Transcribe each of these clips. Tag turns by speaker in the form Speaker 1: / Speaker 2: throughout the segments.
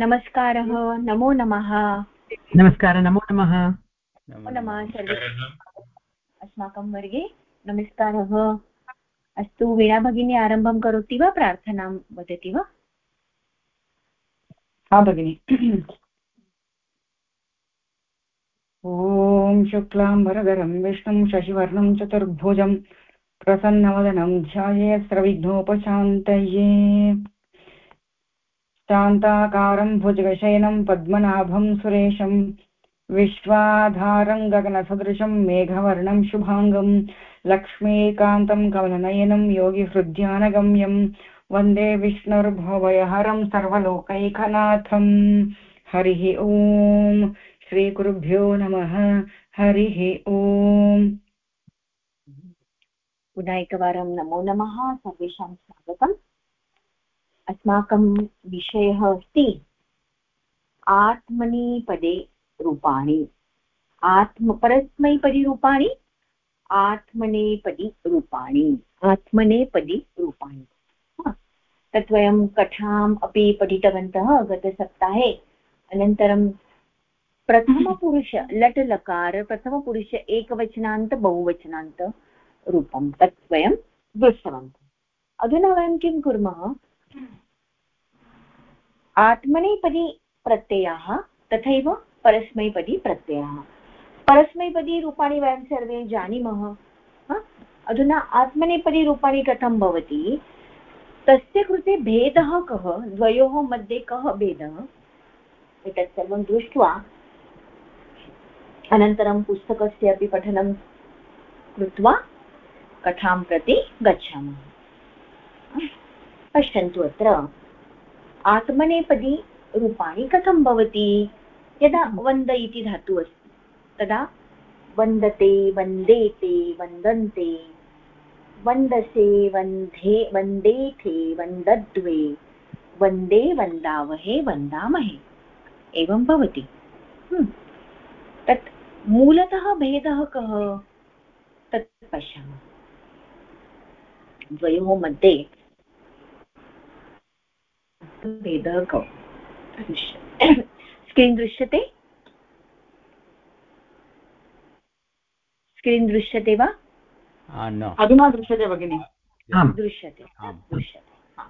Speaker 1: नमस्कारः नमो नमः।
Speaker 2: नमस्कारः नमो नमः।
Speaker 1: नमो नमः सर्वे। अस्माकं वर्गे नमस्कारः। अस्तु वीणा भगिनी आरम्भं करोति वा? प्रार्थनां वदति वा?
Speaker 3: हा भगिनि। ॐ शुक्लाम्बरधरं विष्णुं शशिवर्णं चतुर्भुजं प्रसन्नवदनं ध्यायेऽस्त्रविघ्नोपशान्तये शान्ताकारं भुजगशयनं पद्मनाभं सुरेशं विश्वाधारं गगनसदृशं मेघवर्णं शुभाङ्गं लक्ष्मीकान्तं कमलनयनं योगिहृद्यानगम्यं वंदे विष्णुर्भवयहरं सर्वलोकैकनाथम् हरिः ॐ श्रीगुरुभ्यो नमः। हरिः ॐ
Speaker 1: पुनः एकवारं नमो नमः। सर्वेषां स्वागतम्। अस्माकं विषयः अस्ति आत्मनेपदे रूपाणि। आत्म परस्मैपदी रूपाणि आत्मनेपदी रूपाणि। आत्मनेपदी रूपाणि। तत् वयं कथाम् अपि पठितवन्तः गतसप्ताहे। अनन्तरं प्रथमपुरुष लट् लकार प्रथमपुरुष एकवचनान्त बहुवचनान्त रूपं तत् वयं दृष्टवन्तः। अधुना वयं किं कुर्मः? आत्मनेपदी प्रत्ययाः तथैव परस्मैपदी प्रत्ययाः परस्मैपदी वयं सर्वे जानीमः अधुना आत्मनेपदीरूपाणि कथं भवति? तस्य कृते भेदः कः? द्वयोः मध्ये कः भेदः? एतत् सर्वं दृष्ट्वा अनन्तरं पुस्तकस्य अपि पठनं कृत्वा कथां प्रति गच्छामः। पश्यन्तु अत्र। आत्मनेपदी रूपाणि कथं भवति? यदा वन्द इति धातुः अस्ति, तदा वन्दते, वन्देते, वन्दन्ते, वन्दसे, वन्धे, वन्देथे, वन्दद्वे, वंदे, वन्दावहे, वन्दामहे, एवं भवति। तत् मूलतः भेदः कः? तत् पश्यामः। द्वयोः मध्ये भेदः कौ स्क्रीन् दृश्यते। स्क्रीन् दृश्यते वा?
Speaker 3: अधुना दृश्यते भगिनि।
Speaker 1: दृश्यते दृश्यते।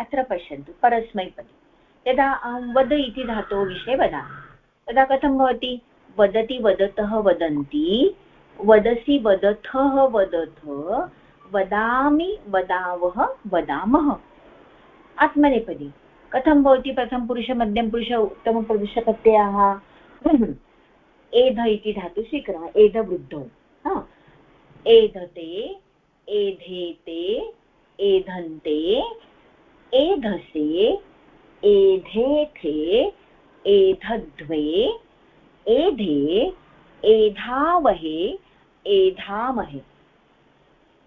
Speaker 1: अत्र पश्यन्तु परस्मैपदी। यदा अहं वद इति धातोः विषये वदामि। तदा कथं भवति? वदति वदतः वदन्ति वदसि वदथः वदथ वदामि वदावः वदामः। आत्मनेपदी। कथं भवति प्रथमपुरुष मध्यमपुरुष उत्तमपुरुषप्रत्ययाः एध इति धातु स्वीकुर्मः। एधवृद्धौ एधते, एधेते, एधन्ते, एधसे, एधेथे, एधद्वे, एधे, एधावहे, एधामहे।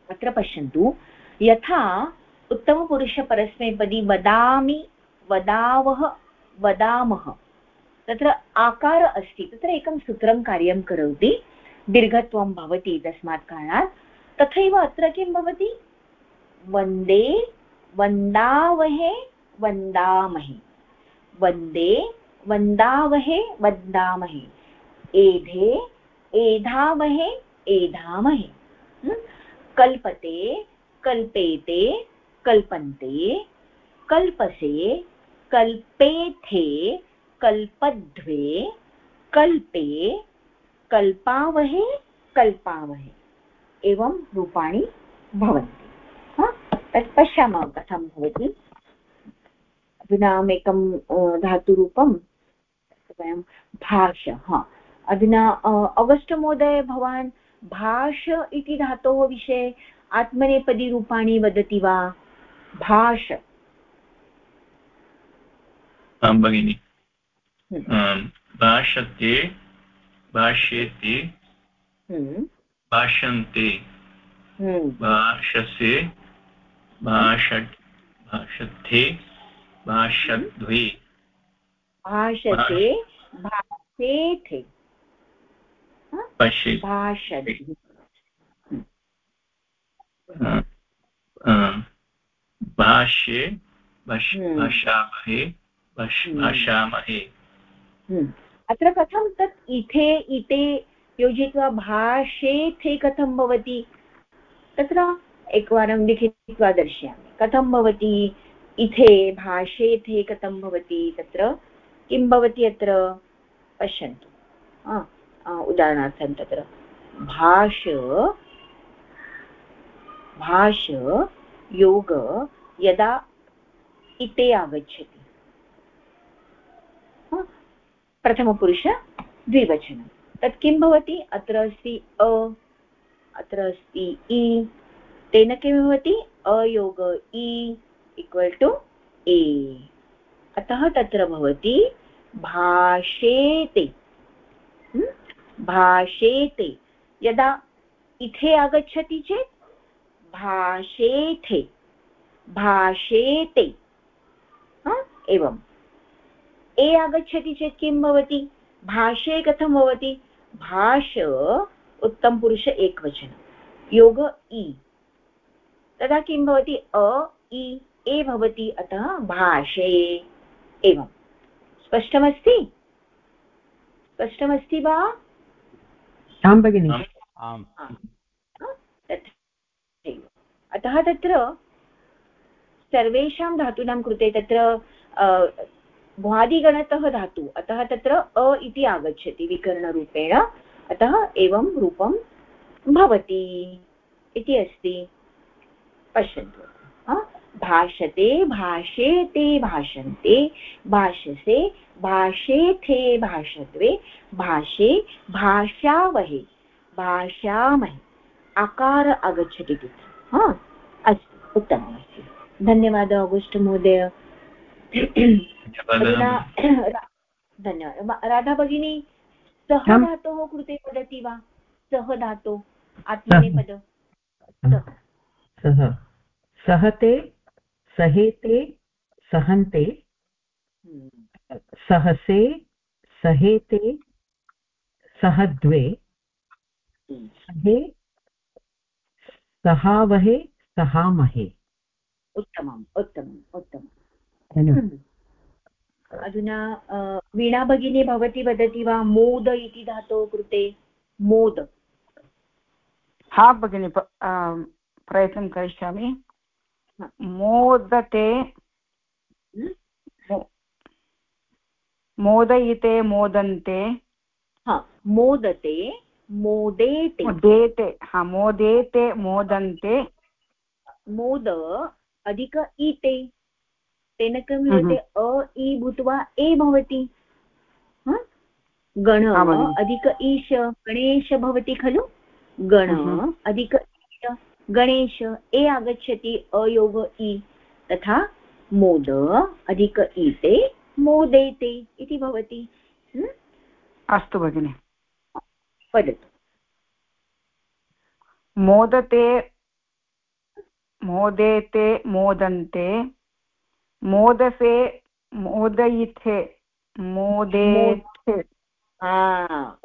Speaker 1: अत्र पश्यन्तु। यथा उत्तमपुरुषपरस्मैपदी वदामि वदावः, वदामः। तत्र आकार अस्ति। तत्र एकं सूत्रं कार्यं करोति। दीर्घत्वं भवति तस्मात् कारणात्। तथैव अत्र किं भवति? वंदे, वन्दावहे, वन्दामहे। वंदे, वन्दावहे, वन्दामहे। एधे एधामहे। एधामहे कल्पते, कल्पेते, कल्पन्ते, कल्पसे कल्पेथे कल्पद्वे, कल्पे कल्पावहे कल्पावहे। एवं रूपाणि भवन्ति। तत् पश्यामः कथं भवति। अधुना एकं धातुरूपं वयं भाष हा। अधुना अगस्ट् महोदय भवान् भाष इति धातोः विषये आत्मनेपदीरूपाणि वदति वा? भाष
Speaker 4: आं भगिनि। हम्म। भाषते भाष्येते हम्म। भाषन्ते हम्म। भाषसे भाषट् भाषथे भाषद्वे
Speaker 1: भाषते भाषेथे
Speaker 4: भाष्ये भाषामहे भाषामहे।
Speaker 1: अत्र कथं तत् इथे इते योजयित्वा भाषेथे कथं भवति? तत्र एकवारं लिखित्वा दर्शयामि। कथं भवति? इथे भाषेथे कथं भवति? तत्र किं भवति अत्र? पश्यन्तु। उदाहरणार्थं तत्र। भाष भाष योग यदा इते आगच्छति। प्रथमपुरुष द्विवचनं। तत् किं भवति? अत्र अस्ति अ, अत्र अस्ति इ, तेन किं भवति? अयोग इ इक्वल् टु ए। अतः तत्र भवति भाषेते। भाषेते। यदा इथे आगच्छति चेत् भाषेथे। भाषेते। एवम्। ए आगच्छति चेत् किं भवति? भाषे कथं भवति? भाष उत्तमपुरुष एकवचनं। योग इ। तदा किं भवति? अ इ ए भवति अतः भाषे एवं। स्पष्टमस्ति? स्पष्टमस्ति वा?
Speaker 2: आं भगिनि।
Speaker 1: अतः तत्र सर्वेषां धातूनां कृते तत्र भ्वादिगणतः धातु, अतः तत्र अ इति आगच्छति विकरणरूपेण, अतः एवं रूपं भवति इति अस्ति। पश्यन्तु। भाषते, भाषेते, भाषन्ते, भाषसे, भाषेथे भाषत्वे भाषे, भाषावहे, भाषामहे, आकार आगच्छति हा? अस्तु उत्तममस्ति धन्यवादः आगस्ट् महोदय धन्यवादः राधा भगिनी सः धातोः कृते वदति वा सः धातो आत्मनेपद
Speaker 2: सः सहते सहेते सहन्ते। सहसे सहेते सहद्वे। सहे सहावहे सहामहे
Speaker 1: उत्तमम् उत्तमम् उत्तमम् हम्म। अधुना वीणा भगिनी भवती वदति वा मोद इति धातोः कृते? मोद.
Speaker 3: हा भगिनि प्रयत्नं करिष्यामि. मोदते हम्म। मोदयिते मोदन्ते.
Speaker 1: मोदते मोदेते.
Speaker 3: मोदेते हा मोदेते मोदन्ते.
Speaker 1: मोद अधिक इते तेन किं भवति अ इ भूत्वा ए भवति। गण अधिक ईश गणेश भवति खलु? गण अधिक ईश गणेश ए आगच्छति अयोग इ। तथा मोद अधिक ईते मोदेते इति भवति।
Speaker 3: अस्तु भगिनि।
Speaker 1: वदतु।
Speaker 3: मोदते मोदेते मोदन्ते मोदसे मोदयिथे मोदेथे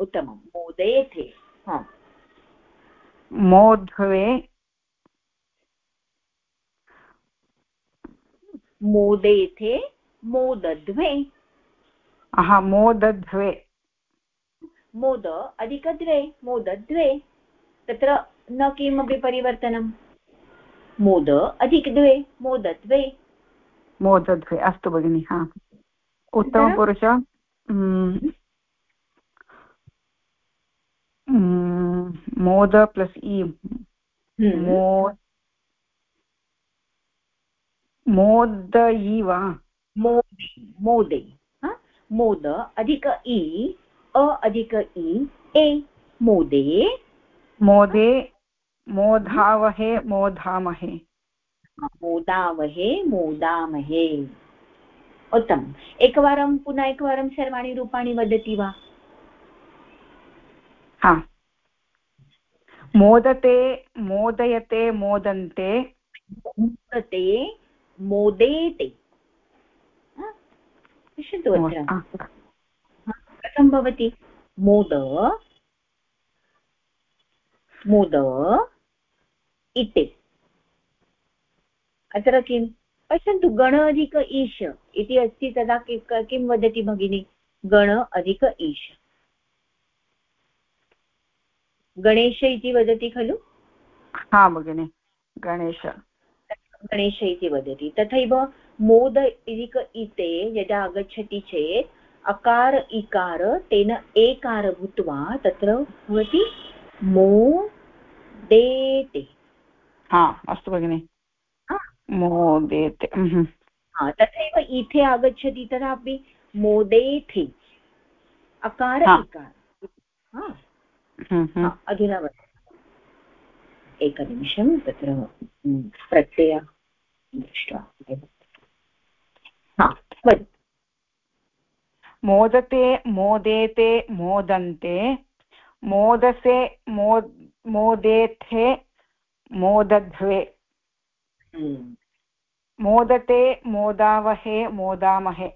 Speaker 1: उत्तमं। मोदेथे
Speaker 3: मोध्वे
Speaker 1: मोदेथे मोदध्वे।
Speaker 3: हा मोदध्वे।
Speaker 1: मोद अधिकद्वे मोदद्वे तत्र न किमपि परिवर्तनं। मोद अधिकद्वे मोदद्वे
Speaker 3: मोदद्वे अस्तु भगिनि हा। उत्तमपुरुष मोद प्लस् इ मोदयि वा?
Speaker 1: मोदे। मोद अधिक इ अ अधिक इ ए मोदे।
Speaker 3: मोदे मोधावहे मोधामहे।
Speaker 1: मोदावहे मोदामहे। उत्तमम् एकवारं पुनः एकवारं सर्वाणि रूपाणि वदति वा?
Speaker 3: हा। मोदते मोदयते मोदन्ते।
Speaker 1: मोदते मोदेते। पश्यन्तु अत्र। कथं भवति? मोद मोद इति। अत्र किं? पश्यन्तु गण अधिक ईश इति अस्ति तदा किं वदति भगिनि? गण अधिक ईश। गणेश इति वदति खलु?
Speaker 3: हा भगिनि। गणेश।
Speaker 1: गणेश इति वदति। तथैव मोद इति इते यदा आगच्छति चेत् अकार इकार तेन एकार भूत्वा तत्र भवति मो देते
Speaker 3: हा अस्तु भगिनि। मोदेते
Speaker 1: तथैव इथे आगच्छति तदापि मोदेथे अकार इकार अधुना एकनिमिषं तत्र प्रत्यय दृष्ट्वा
Speaker 3: मोदते मोदेते मोदन्ते मोदसे मो मोदेथे मोदध्वे। मोदते मोदावहे मोदामहे।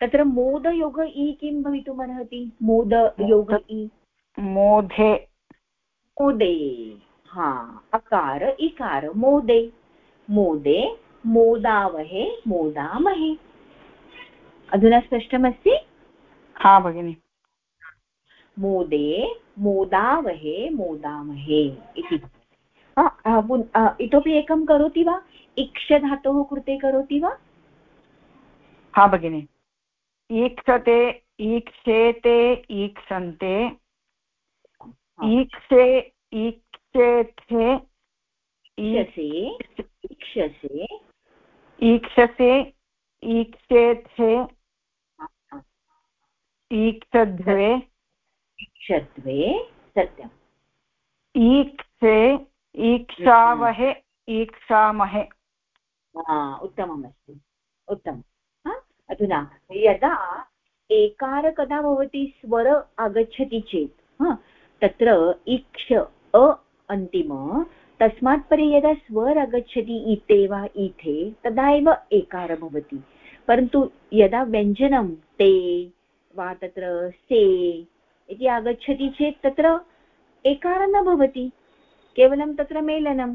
Speaker 1: तत्र मोदयोग इ किं भवितुमर्हति मोदयोग इ?
Speaker 3: मोधे
Speaker 1: मोदे हा अकार इकार मोदे। मोदे मोदावहे मोदामहे। अधुना स्पष्टमस्ति?
Speaker 3: हा भगिनि।
Speaker 1: मोदे मोदावहे मोदामहे इति। इतोपि एकं करोति वा? इक्षधातोः कृते करोति वा?
Speaker 3: हा भगिनि। ईक्षते ईक्षेते ईक्षन्ते ईक्षे ईक्षेथे
Speaker 1: ईक्षसे
Speaker 3: ईक्षसे। ईक्षेथे ईक्षध्वे
Speaker 1: ईक्षद्वे सत्यम्।
Speaker 3: ईक्षे ईक्षावहे ईक्षामहे।
Speaker 1: उत्तममस्ति उत्तमम्। अधुना यदा एकार कदा भवति स्वर आगच्छति चेत् तत्र इक्ष अ अन्तिम तस्मात् परे यदा स्वर आगच्छति इते वा इथे तदा एव एकार भवति। परन्तु यदा व्यञ्जनं ते वा तत्र से इति आगच्छति चेत् तत्र एकार न भवति। केवलं तत्र मेलनं।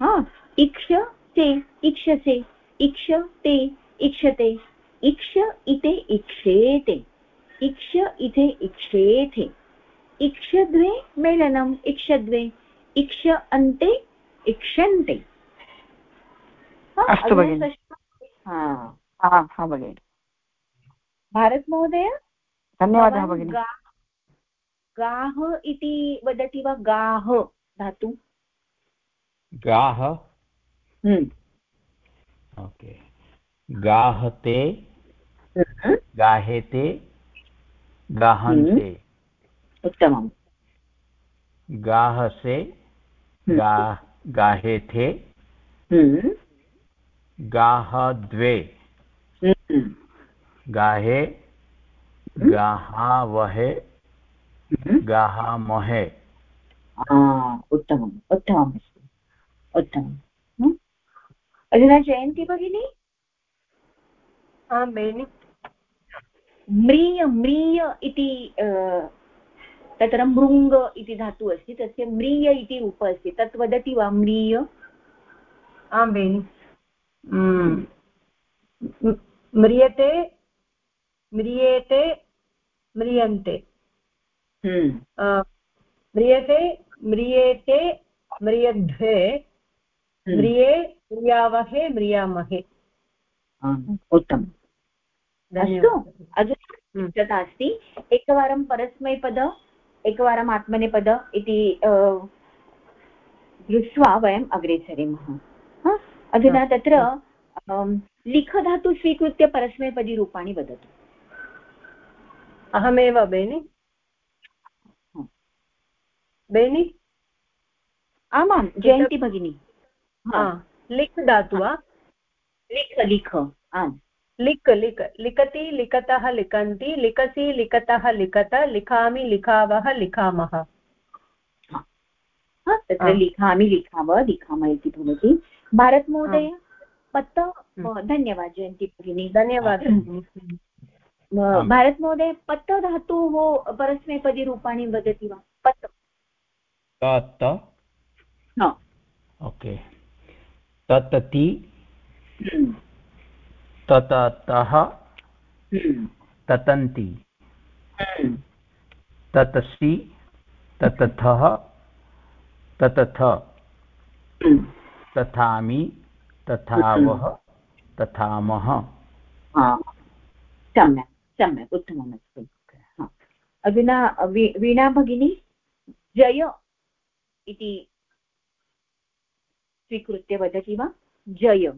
Speaker 1: हा इक्ष ते इक्षसे इक्ष ते इक्षते। इक्ष इते इक्षेते। इक्ष इते इक्षेथे। इक्षद्वे मेलनम् इक्षद्वे इक्ष अन्ते इक्षन्ते।
Speaker 3: अस्तु भगिनि।
Speaker 1: हा भगिनि। भारत महोदय?
Speaker 3: धन्यवादः भगिनि।
Speaker 1: गाः इति वदति वा गाः धातु?
Speaker 5: गाः
Speaker 1: हम्म।
Speaker 5: ओके। गाहते?
Speaker 1: हम्म।
Speaker 5: गाहेते? गाहन्ते?
Speaker 1: हम्म। उत्तमम्।
Speaker 5: गाहसे? गा गाहेथे? गाहद्वे? गाहे? गाहावहे? गाहामहे
Speaker 1: उत्तमम् उत्तमम् उत्तमम् अधुना जयन्ती भगिनी
Speaker 6: आं
Speaker 1: म्रिय म्रिय इति तत्र मृङ्ग इति धातुः अस्ति तस्य म्रिय इति रूप अस्ति तत् वदति वा म्रिय
Speaker 6: आं बेनि म्रियते म्रियेते म्रियन्ते। म्रियते म्रियेते म्रियध्वे हम्म। म्रिये म्रियावहे म्रियामहे।
Speaker 1: उत्तमम्। अस्तु। अधुना तथा अस्ति एकवारं परस्मैपद एकवारम् आत्मनेपद इति दृष्ट्वा वयम् अग्रे सरेमः। अधुना तत्र लिखधातु स्वीकृत्य परस्मैपदीरूपाणि वदतु।
Speaker 6: अहमेव बेनि। बेनि?
Speaker 1: आमां जयन्ती भगिनी।
Speaker 6: लिख् दातु वा
Speaker 1: लिख लिख। आम्
Speaker 6: लिक् लिक् लिखति लिखतः लिखन्ति। लिखसि लिखतः लिखत। लिखामि लिखावः लिखामः।
Speaker 1: तत्र लिखामि लिखावः लिखामः इति भवति। भारतमहोदय पत्त धन्यवादः जयन्ती भगिनी।
Speaker 6: धन्यवादः।
Speaker 1: भारतमहोदय पत्त धातोः परस्मैपदीरूपाणि वदति वा? पत्त
Speaker 5: तत्? ओके. ततति? तततः? ततन्ति ततसि ततथः? ततथ? तथामि? तथावः? तथामः?
Speaker 1: सम्यक् सम्यक् उत्तममस्ति अधुना वीणा भगिनी? जय। इति स्वीकृत्य वदति वा? जय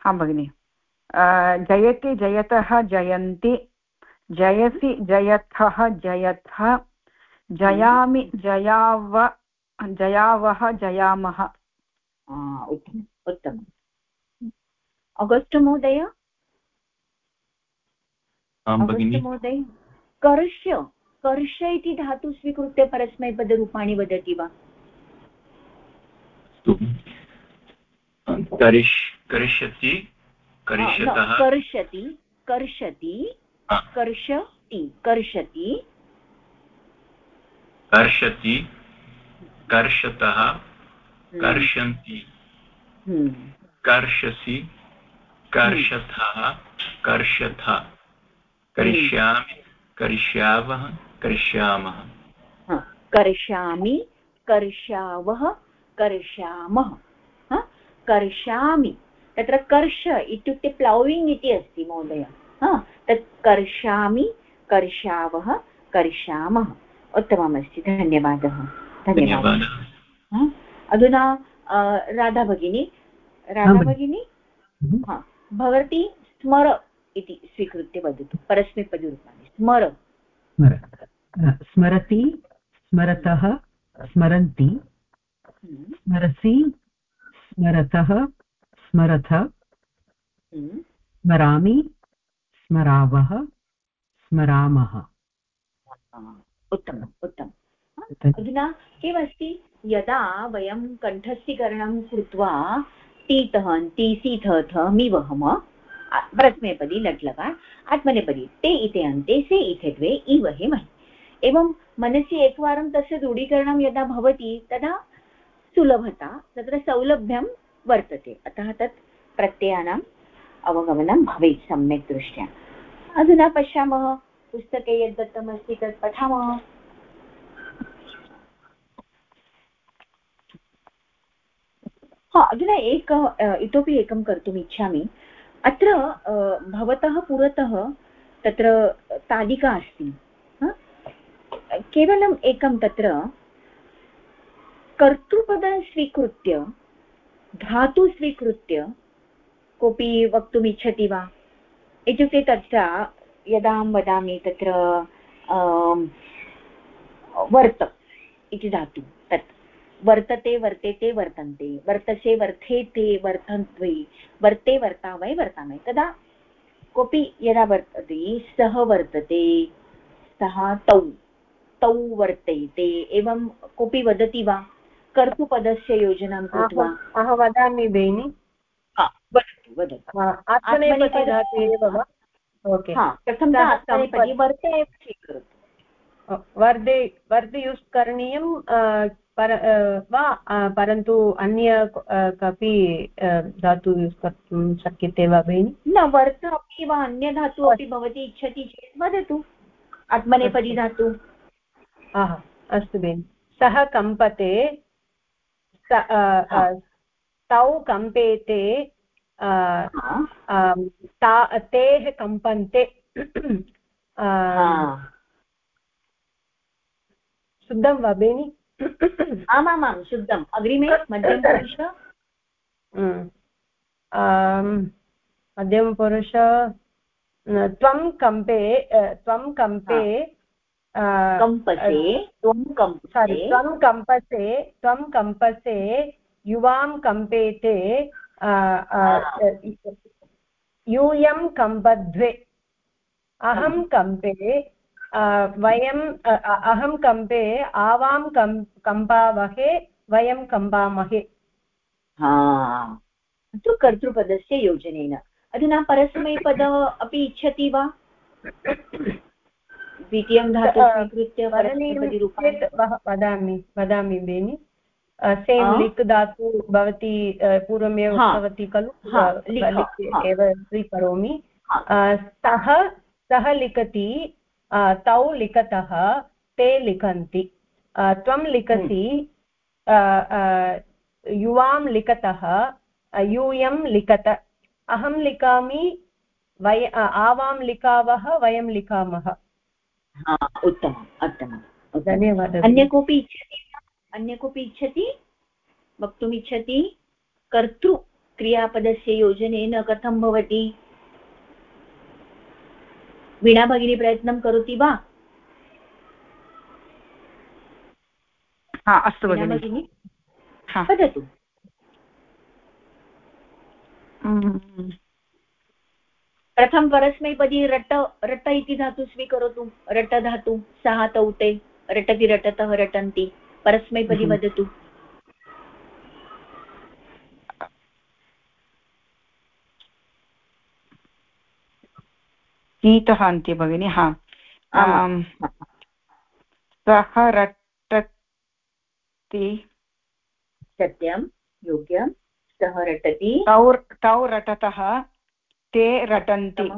Speaker 3: हा भगिनि। जयति जयतः जयन्ति जयसि जयथः जयथ जयामि जयाव जयावः जयामः।
Speaker 1: उत्तमम् उत्तमम्। अगस्ट् महोदय? महोदय कर्ष कर्ष इति धातु स्वीकृत्य परस्मैपदरूपाणि वदति वा?
Speaker 4: करिष्यति
Speaker 1: कर्षति कर्षति कर्षति कर्षति।
Speaker 4: कर्षति कर्षतः हम्म। कर्षन्ति हम्म। कर्षसि कर्षथः कर्षथ करिष्यामि करिष्यावः। करिष्यामः।
Speaker 1: करिष्यामि करिष्यावः करिष्यामः। कर्षामि तत्र कर्ष इत्युक्ते प्लौविङ्ग् इति अस्ति महोदय। तत् कर्षामि कर्षावः कर्षामः उत्तममस्ति धन्यवादः। धन्यवादः। अधुना राधा भगिनी राधा भगिनी। हम्म। भवती स्मर इति स्वीकृत्य वदतु परस्मैपदरूपाणि स्मर।
Speaker 2: स्मरति स्मरतः स्मरन्ति। स्मरसि स्मरतः स्मरथ। स्मरामि स्मरावः स्मरामः
Speaker 1: उत्तमम् उत्तमम् अधुना किमस्ति यदा वयं कण्ठस्थीकरणं कृत्वा टीतः ति थ मिवहम प्रथमेपदी लट्लकार आत्मनेपदी ते इते अन्ते से इथे द्वे इवहे एवं मनसि एकवारं तस्य रूढीकरणं यदा भवति, तदा सुलभता, तत्र सौलभ्यं वर्तते। अतः तत् प्रत्ययानाम् अवगमनं भवेत् सम्यक् दृष्ट्या। अधुना पश्यामः, पुस्तके यद् दत्तमस्ति तत् पठामः। अधुना एक इतोपि एकं कर्तुम् इच्छामि। अत्र भवतः पुरतः तत्र तालिका अस्ति। केवलम् एकं तत्र कर्तृपदं स्वीकृत्य, धातु स्वीकृत्य कोऽपि वक्तुम् इच्छति वा? इत्युक्ते तत्र यदा वदामि तत्र वर्त इति धातु, तत्। वर्तते वर्तेते वर्तन्ते। वर्तसे वर्थेते वर्तन्त्वे। वर्ते वर्ता वै वर्तामहे। तदा कोऽपि यदा वर्तते, सः वर्तते, सः तौ। तौ वर्तयते एवं कोऽपि वदति वा? कर्तुपदस्य योजनां कृत्वा।
Speaker 6: अहं वदामि बेनि।
Speaker 1: वदतु वदतु। आत्मनेपदी धातु एव वा? ओके। प्रथमतः वर्त एव स्वीकरोतु।
Speaker 6: वर्धे वर्ध यूस् करणीयं पर वा परन्तु अन्य कपि धातु यूस् कर्तुं शक्यते वा भगिनि
Speaker 1: न वर्त अपि वा अन्य धातु अपि भवती इच्छति चेत् वदतु। आत्मनेपदी धातु।
Speaker 6: अस्तु बेनि। सः कम्पते तौ कम्पेते तेः कम्पन्ते शुद्धं वा बेनि?
Speaker 1: आमामां शुद्धम्। अग्रिमे मध्यमपुरुष?
Speaker 6: मध्यमपुरुष त्वं कम्पे त्वं कम्पे
Speaker 1: कम्पसे त्वं
Speaker 6: कम्पसे त्वं कम्पसे युवां कम्पेते यूयं कम्पद्वे अहं कम्पे वयं अहं कम्पे आवां कम् कम्पावहे वयं कम्पामहे
Speaker 1: तु कर्तृपदस्य योजनेन अधुना परस्मैपद अपि इच्छति वा द्वितीयं धातु स्वीकृत्य
Speaker 6: वदामि वदामि बेनि। सेम् लिक् धातु भवती पूर्वमेव उक्तवती खलु? एव स्वीकरोमि। सः सः लिखति तौ लिखतः ते लिखन्ति। त्वं लिखसि युवां लिखतः यूयं लिखत। अहं लिखामि वय आवां लिखावः वयं लिखामः।
Speaker 1: उत्तमम् उत्तमं
Speaker 6: धन्यवादः।
Speaker 1: अन्य कोऽपि इच्छति? अन्य कोऽपि इच्छति? वक्तुम् इच्छति? कर्तृ क्रियापदस्य योजनेन कथं भवति? वीणा भगिनी प्रयत्नं करोति वा?
Speaker 3: अस्तु भगिनि।
Speaker 1: वदतु। प्रथम परस्मैपदी रट रट इति धातु स्वीकरोतु। रट धातु सः तौ ते रटति रटतः रटन्ति। परस्मैपदी हम्म। वदतु।
Speaker 3: कीतः अन्ते भगिनि हा। सः रटति।
Speaker 1: सत्यं योग्यं। सः रटति।
Speaker 3: तौ तौ रटतः। ते रटन्ति।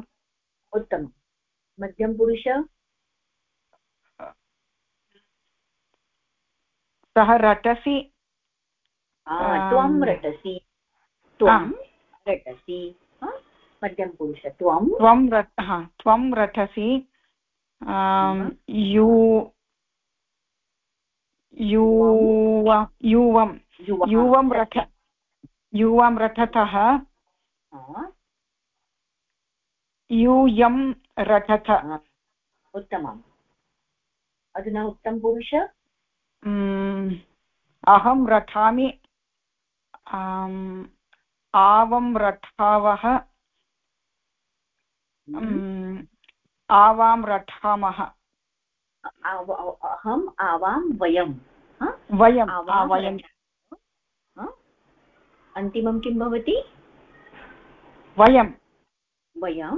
Speaker 1: उत्तमं मध्यं पुरुष?
Speaker 3: सः रटसि।
Speaker 1: त्वं रटसि। त्वं रटसि। मध्यं पुरुष त्वं?
Speaker 3: त्वं रट हा त्वं रटसि। यू युवं युवं। रथ। युवं रथतः। यूयं रथथ
Speaker 1: उत्तमम्। अधुना उत्तम पुरुष?
Speaker 3: अहं रठामि। आवं रठावः। आवां रठामः।
Speaker 1: अहम् आवां वयं
Speaker 3: वयं वयं
Speaker 1: अन्तिमं किं भवति?
Speaker 3: वयं
Speaker 1: वयं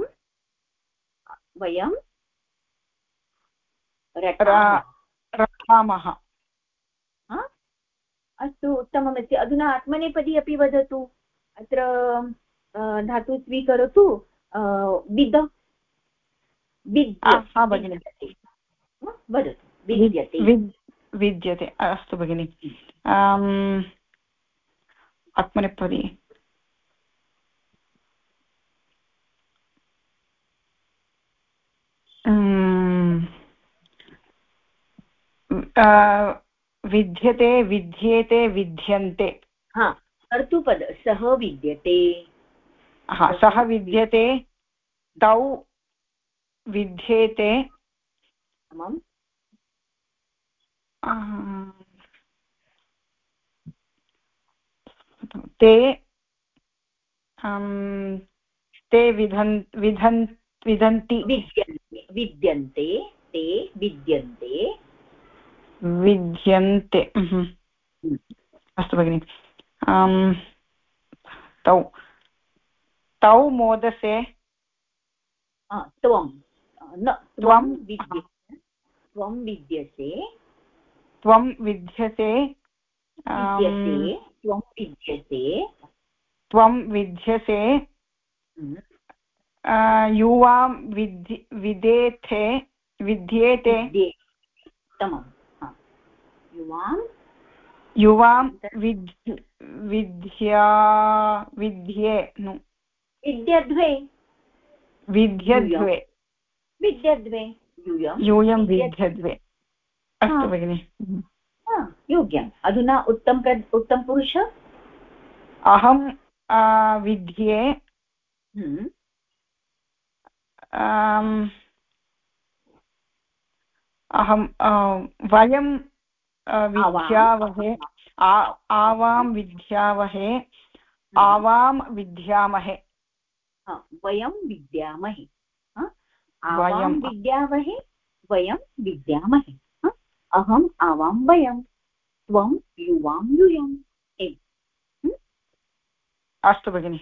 Speaker 1: वयं
Speaker 3: रक्षामः
Speaker 1: अस्तु उत्तममस्ति। अधुना आत्मनेपदी अपि वदतु। अत्र धातु स्वीकरोतु। विद्यते।
Speaker 3: विद्यते। अस्तु भगिनि। आत्मनेपदी। विद्यते विद्येते विद्यन्ते
Speaker 1: हा कर्तुपद सः विद्यते।
Speaker 3: हा सः विद्यते तौ विद्येते ते ते विधन् विधन् विदन्ति
Speaker 1: विद्यन्ते विद्यन्ते ते विद्यन्ते।
Speaker 3: विद्यन्ते अस्तु भगिनि। तौ। तौ मोदसे।
Speaker 1: त्वं। त्वं विद्यसे त्वं विद्यसे।
Speaker 3: त्वं विद्यसे।
Speaker 1: त्वं विद्यसे।
Speaker 3: त्वं विद्यसे। युवां विद्य विदेथे विद्येते
Speaker 1: युवां
Speaker 3: युवां विद्य विद्या विद्ये नु
Speaker 1: विद्यद्वे
Speaker 3: विद्यद्वे
Speaker 1: विद्यद्वे
Speaker 3: यूयं विद्यद्वे अस्तु भगिनि
Speaker 1: योग्यम् अधुना उत्तम उत्तमपुरुष
Speaker 3: अहं विद्ये। अहं वयं विद्यावहे आवां विद्यावहे हम्म। आवां विद्यामहे।
Speaker 1: वयं विद्यामहे वयं। विद्यामहे वयं विद्यामहे अहम् आवां वयं त्वं युवां यूयम्
Speaker 3: अस्तु भगिनि।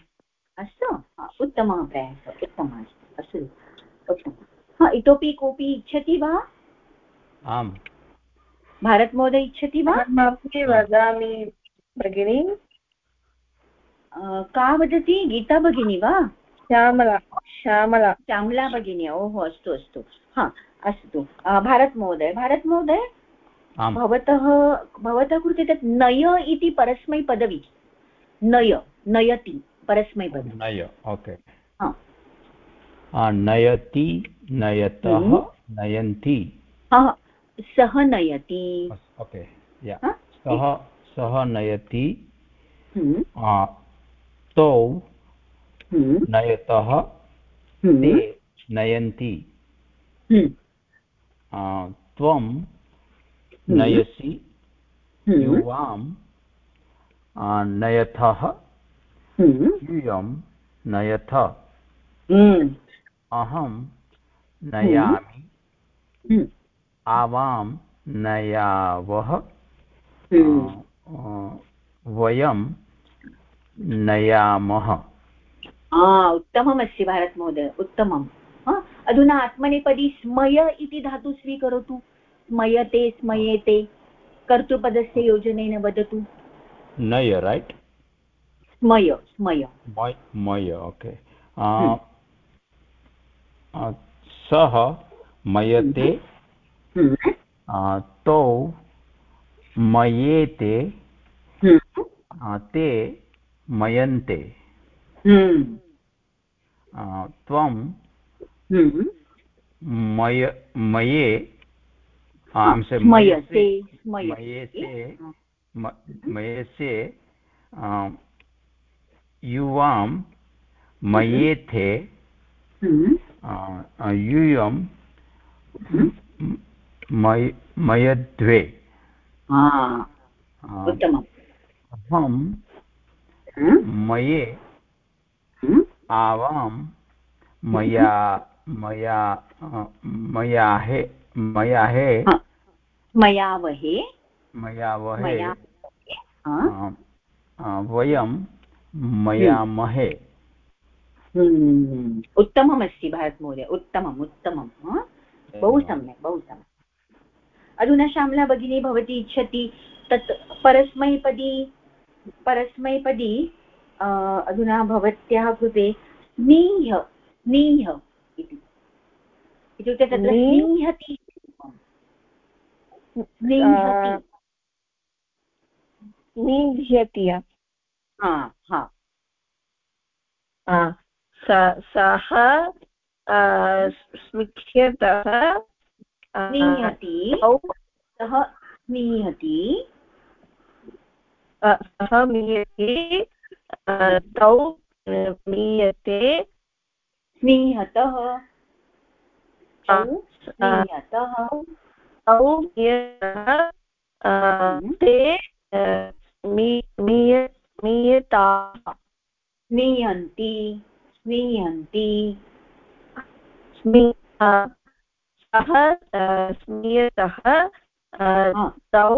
Speaker 1: अस्तु? उत्तमः प्रयासः उत्तमः। अस्तु। उत्तमः इतोपि कोऽपि इच्छति वा?
Speaker 5: आम्।
Speaker 1: भारतमहोदय इच्छति वा?
Speaker 7: वदामि भगिनि।
Speaker 1: का वदति? गीता भगिनी वा?
Speaker 7: श्यामला श्यामला।
Speaker 1: श्यामला भगिनी ओहो अस्तु अस्तु। हा अस्तु। भारतमहोदय भारतमहोदय भवतः भवतः कृते तत् नय इति परस्मैपदवी। नय नयति परस्मैपदवी।
Speaker 5: नय ओके। नयति नयतः हम्म। नयन्ति।
Speaker 1: सः नयति।
Speaker 5: ओके सः सः नयति। हम्म। तौ हम्म। नयतः ते नयन्ति। त्वं नयसि युवां नयथः यूयं नयथ। अहं नयामि। आवां नयावः। वयं नयामः।
Speaker 1: उत्तममस्ति भारतमहोदय उत्तमम्। अधुना आत्मनेपदी स्मय इति धातु स्वीकरोतु। स्मयते स्मयेते कर्तृपदस्य योजनेन वदतु।
Speaker 5: नय रैट्
Speaker 1: स्मय स्मय।
Speaker 5: मय ओके। सः मयते। तौ मयेते। ते मयन्ते। त्वं मय मये मयसे मयसे युवां मयेथे यूयं मयद्वे। अहं मये आवां मया मया मयाहे मयाहे।
Speaker 1: मयावहे।
Speaker 5: मयावहे। वयं मयामहे।
Speaker 1: उत्तममस्ति भारतमहोदय उत्तमम् उत्तमं बहु सम्यक् बहु सम्यक्। अधुना श्यामला भगिनी भवती इच्छति तत् परस्मैपदी परस्मैपदी अधुना भवत्याः कृते स्नीह स्नीह इति। इत्युक्ते तत्र स्नीहति।
Speaker 7: स्निह्यति सः स्मिख्यतः
Speaker 1: स्नीयति सः स्नीयति
Speaker 7: सः मीयते तौ मीयते।
Speaker 1: स्नीहतः स्नीहतः
Speaker 7: तौ ते मीयताः
Speaker 1: स्मीयन्ति स्मीयन्ति।
Speaker 7: सः स्मीयतः तौ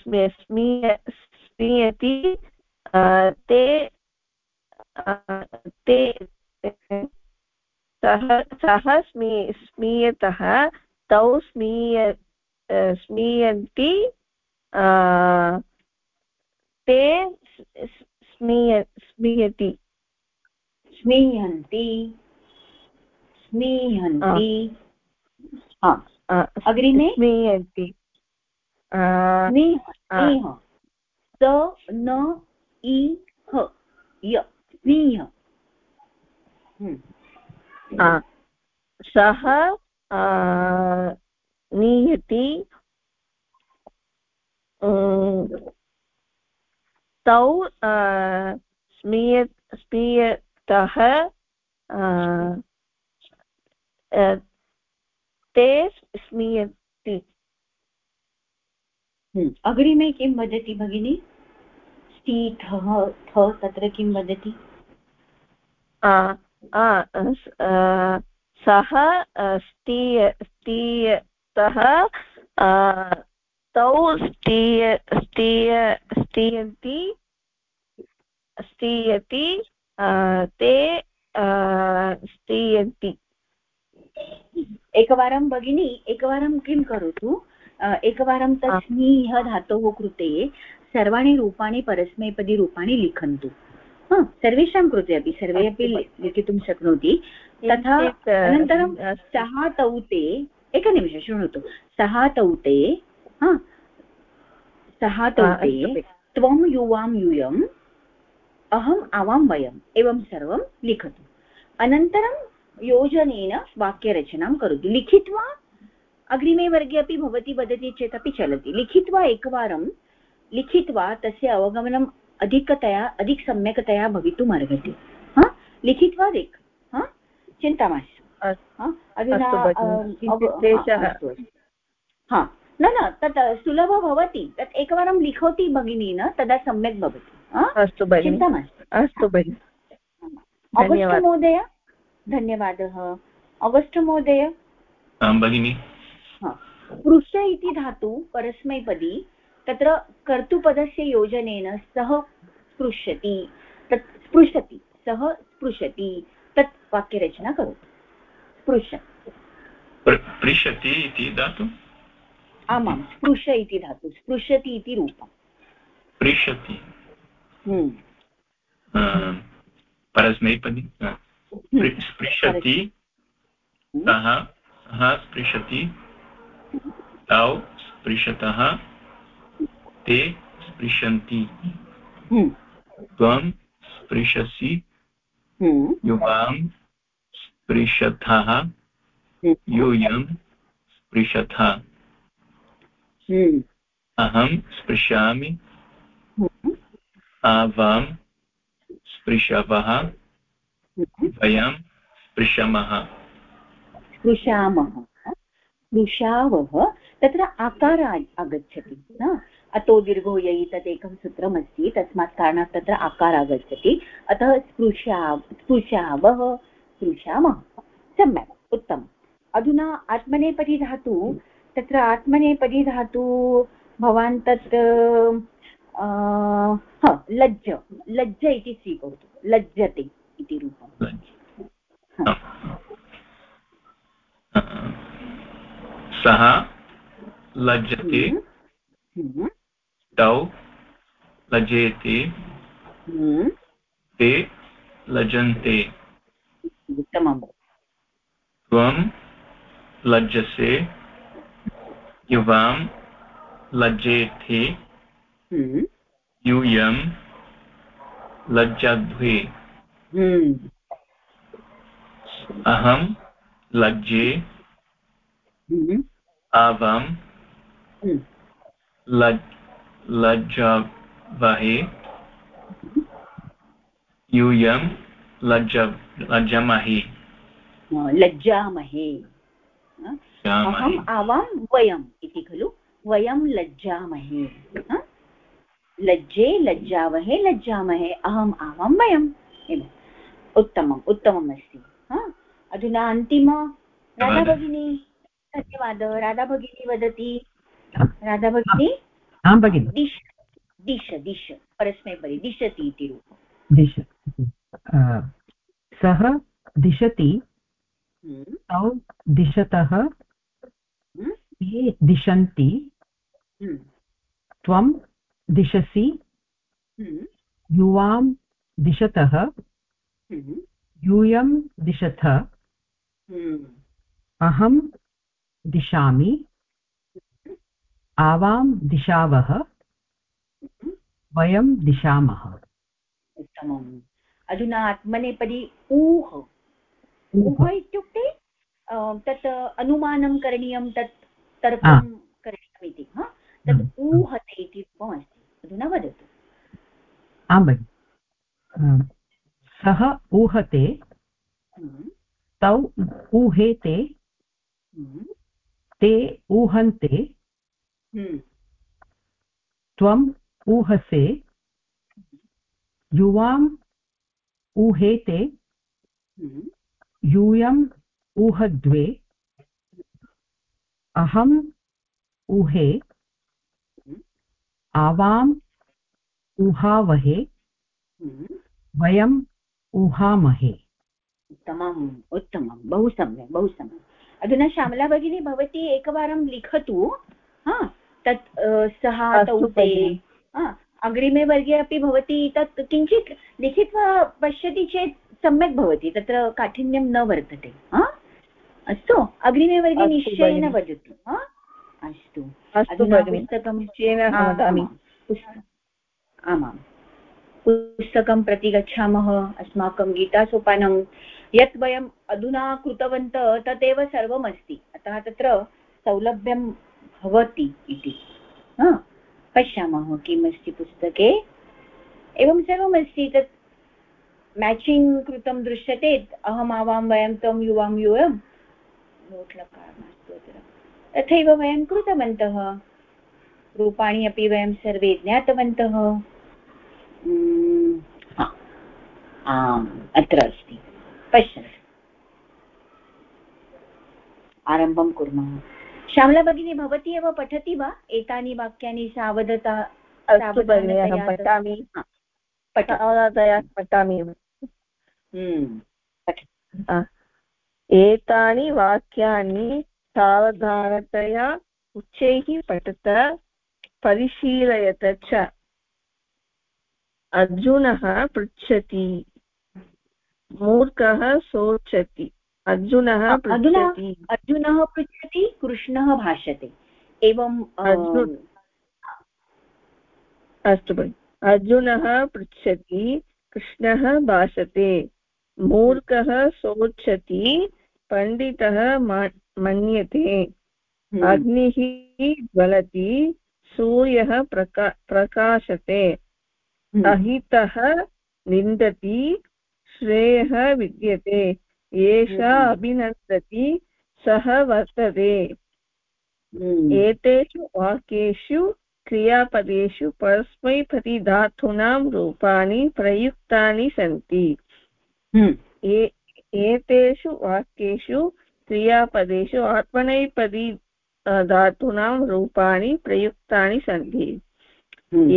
Speaker 7: स्मीयति ते ते सः सः स्मी स्मीयतः तौ स्मीय स्मीयन्ति ते स्मीय स्मीयति।
Speaker 1: स्मीयन्ति स्मीयन्ति अग्रिमे?
Speaker 7: स्मीयन्ति
Speaker 1: स न इ ह। य। स्मीय
Speaker 7: सः नीयति। तौ स्मीय स्मीयतः ते स्मीयति
Speaker 1: हम्म, अग्रिमे किं वदति भगिनि? स्तीथः थ तत्र किं वदति?
Speaker 7: सः स्तीय स्तीयतः तौ स्तीय स्तीय स्तीयन्ति स्तीयति। ते स्तीयन्ति
Speaker 1: एकवारं भगिनी एकवारं किं करोतु? एकवारं तस्मिह धातोः कृते सर्वाणि रूपाणि परस्मैपदीरूपाणि लिखन्तु। सर्वेषां कृते अपि सर्वे अपि लिखितुं शक्नोति। तथा अनन्तरं सः तौ ते एकनिमिषं शृणोतु। सः तौ ते सः तौ ते त्वं युवां यूयम्। अहम् आवां वयम् एवं सर्वं लिखतु। अनन्तरं योजनेन वाक्यरचनां करोतु। लिखित्वा अग्रिमे वर्गे अपि भवती वदति चेत् अपि चलति। लिखित्वा एकवारं लिखित्वा तस्य अवगमनम् अधिकतया अधिक सम्यक्तया भवितुम् अर्हति। हा? लिखित्वा लिख हा? चिन्ता मास्तु। अधुना हा। न न तत् सुलभ भवति। तत् एकवारं लिखोति भगिनी न तदा सम्यक् भवति।
Speaker 6: अस्तु भगिनि अस्तु भगिनि
Speaker 1: महोदय धन्यवादः। अगस्ट् महोदय
Speaker 4: भगिनि।
Speaker 1: पृष इति धातु परस्मैपदी तत्र कर्तुपदस्य योजनेन सः स्पृशति। तत् स्पृशति। सः स्पृशति। तत् वाक्यरचना करोतु। स्पृश।
Speaker 4: पृशति इति धातु?
Speaker 1: आमां स्पृश इति धातु। स्पृशति इति रूपम्।
Speaker 4: पृशति।
Speaker 1: हम्म।
Speaker 4: परस्मैपदी। स्पृशति। सः सः स्पृशति तौ स्पृशतः ते स्पृशन्ति त्वं स्पृशसि युवां स्पृशतः यूयं स्पृशथ अहं स्पृशामि आवां स्पृशवः वयं स्पृशमः।
Speaker 1: स्पृशामः। स्पृशावः, तत्र आकार आगच्छति, न? अतो दीर्घो यै तत् एकं सूत्रमस्ति, तस्मात् कारणात् तत्र आकार आगच्छति। अतः स्पृशा स्पृशावः, स्पृशामः। सम्यक्, उत्तमम्। अधुना आत्मनेपदी धातु, तत्र आत्मनेपदी धातु, भवान् तत् लज्ज लज्ज इति स्वीकरोतु लज्जते इति रूपं
Speaker 4: सः लज्जते। तौ लज्जेते
Speaker 1: हम्म।
Speaker 4: ते लज्जन्ते
Speaker 1: उत्तमम्
Speaker 4: त्वं लज्जसे युवां
Speaker 1: हम्म।
Speaker 4: यूयं लज्जाध्वे
Speaker 1: हम्म।
Speaker 4: अहं लज्जे।
Speaker 1: हम्म।
Speaker 4: आवां लज्जावहे। यूयं लज्ज लज्जामहे।
Speaker 1: लज्जामहे। अहम् आवां वयम् इति खलु। वयं लज्जामहे। लज्जे लज्जावहे लज्जामहे अहम् आवां वयम्। एवम् उत्तमम् उत्तमम् अस्ति अधुना अन्तिम। राधा भगिनी। धन्यवादः। राधा भगिनी वदति। राधा भगिनी? दिश दिश दिश। परस्मैपरि दिशति इति रूपं
Speaker 2: दिश। सः दिशति।
Speaker 1: हम्म।
Speaker 2: तौ दिशतः।
Speaker 1: हम्म।
Speaker 2: ये दिशन्ति।
Speaker 1: हम्म।
Speaker 2: त्वं दिशसि युवां दिशतः यूयं दिशथ अहं दिशामि आवां दिशावः वयं दिशामः।
Speaker 1: उत्तमम्। अधुना आत्मनेपदी ऊह। ऊह। इत्युक्ते तत् अनुमानं करणीयं तत् तर्कं करणीयमिति तत् ऊहते इति रूपमस्ति। अधुना वदतु
Speaker 2: आं भगिनि सः ऊहते
Speaker 1: हम्म।
Speaker 2: तौ ऊहेते
Speaker 1: हम्म।
Speaker 2: ते ऊहन्ते
Speaker 1: हम्म।
Speaker 2: त्वम् ऊहसे युवाम् ऊहेते यूयम् ऊहद्वे अहम् ऊहे आवाम् ऊहावहे वयम् ऊहामहे
Speaker 1: उत्तमम् उत्तमं बहु सम्यक् बहु सम्यक्। अधुना श्यामला भगिनी भवती एकवारं लिखतु हा? तत् सः तौ ते अग्रिमे वर्गे अपि भवती तत् किञ्चित् लिखित्वा पश्यति चेत् सम्यक् भवति तत्र काठिन्यं न वर्तते अस्तु अग्रिमे वर्गे निश्चयेन वदतु अस्तु। पुस्तकं आमां पुस्तकं प्रति गच्छामः। अस्माकं गीतासोपानं यत् वयम् अधुना कृतवन्तः तदेव सर्वम् अस्ति अतः तत्र सौलभ्यं भवति इति। पश्यामः किम् अस्ति पुस्तके। एवं सर्वमस्ति तत् मेचिङ्ग् कृतं दृश्यते। अहम् आवां वयं त्वं युवां यूयं नोट् लकारः अत्र। तथैव वयं कृतवन्तः। रूपाणि अपि वयं सर्वे ज्ञातवन्तः। आम् अत्र अस्ति। पश्यन्तु। आरम्भं कुर्मः। श्यामला भगिनी भवती एव पठति वा? एतानि वाक्यानि सावधता
Speaker 7: पठामि। सावधानतया पठामि। एतानि वाक्यानि सावधानतया उच्चैः पठत परिशीलयत च। अर्जुनः पृच्छति। मूर्खः सोचति। अर्जुनः पृच्छति।
Speaker 1: अर्जुनः पृच्छति कृष्णः भाषते एवं
Speaker 7: अस्तु भगिनि। अर्जुनः पृच्छति कृष्णः भाषते मूर्खः सोच्छति पण्डितः मन्यते हम्म। अग्निः ज्वलति सूर्यः प्रका प्रकाशते हम्म। अहितः निन्दति श्रेयः विद्यते एषा हम्म। अभिनन्दति सः वर्तते। एतेषु वाक्येषु क्रियापदेषु परस्मैपतिधातूनां रूपाणि प्रयुक्तानि सन्ति। एतेषु वाक्येषु क्रियापदेषु आत्मनैपदी धातूनां रूपाणि प्रयुक्तानि सन्ति।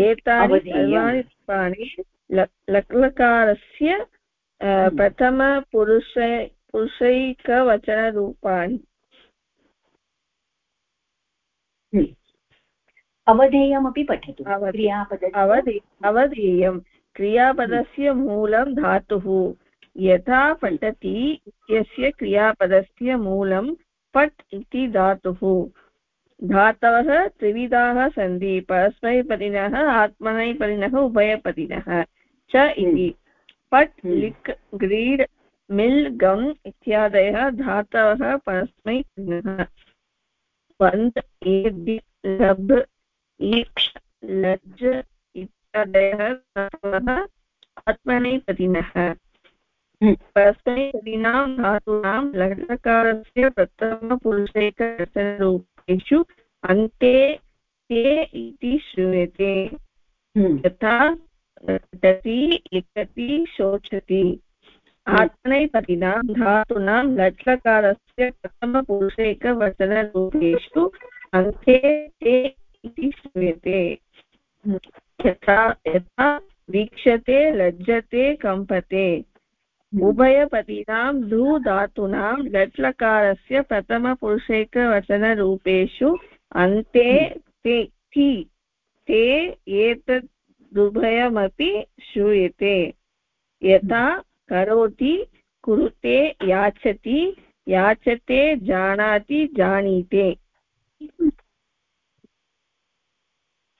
Speaker 7: एतानि सर्वाणि रूपाणि लक्लकारस्य हम्म। प्रथमपुरुष पुरुषैकवचनरूपाणि।
Speaker 1: हम्म। अवधेयमपि पठतु।
Speaker 7: अवधेयं। क्रियापदस्य मूलं धातुः। यथा पठति इत्यस्य क्रियापदस्य मूलं पट् इति धातुः धातवः त्रिविधाः सन्ति परस्मैपदिनः आत्मनैपदिनः उभयपदिनः च इति हम्म। पट् हम्म। लिक् ग्रीड् मिल् गम् इत्यादयः धातवः परस्मै वन्द् लभ् ईक्ष् लज् इत्यादयः धातवः आत्मनेपदिनः हम्म। परस्मैपदीनां धातूनां लकारस्य प्रथमपुरुषैकरूपेषु अन्ते ते इति श्रूयते। यथा पठति लिखति शोचति आत्मनेपदिनां धातूनां लट्लकारस्य प्रथमपुरुषैकवचनरूपेषु अन्ते ते इति श्रूयते यथा यथा वीक्षते लज्जते कम्पते उभयपदीनां धू धातूनां लट्लकारस्य प्रथमपुरुषैकवचनरूपेषु अन्ते ते ति ते एतत् दुभयमपि श्रूयते। यथा करोति कुरुते याचति याचते जानाति जानीते।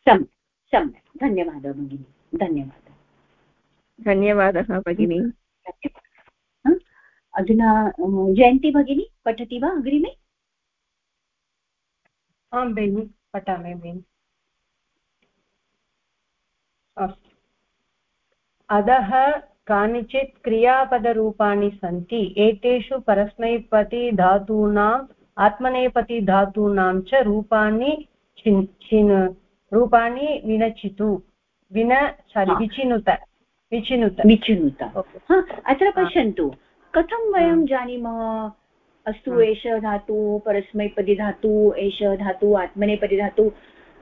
Speaker 1: सम्यक्। धन्यवादः भगिनि धन्यवादः।
Speaker 7: धन्यवादः भगिनि।
Speaker 1: अधुना जयन्ती भगिनी पठति वा अग्रिमे?
Speaker 7: आं बेनि पठामि बेनि। अस्तु अधः कानिचित् क्रियापदरूपाणि सन्ति एतेषु परस्मैपतिधातूनाम् आत्मनेपतिधातूनां च रूपाणि रूपाणि विनचितु विन सारि विचिनुत। विचिनुत।
Speaker 1: विचिनुत। अत्र पश्यन्तु कथं वयं जानीमः? अस्तु एष धातु परस्मैपदी धातु एष धातु आत्मनेपदी धातु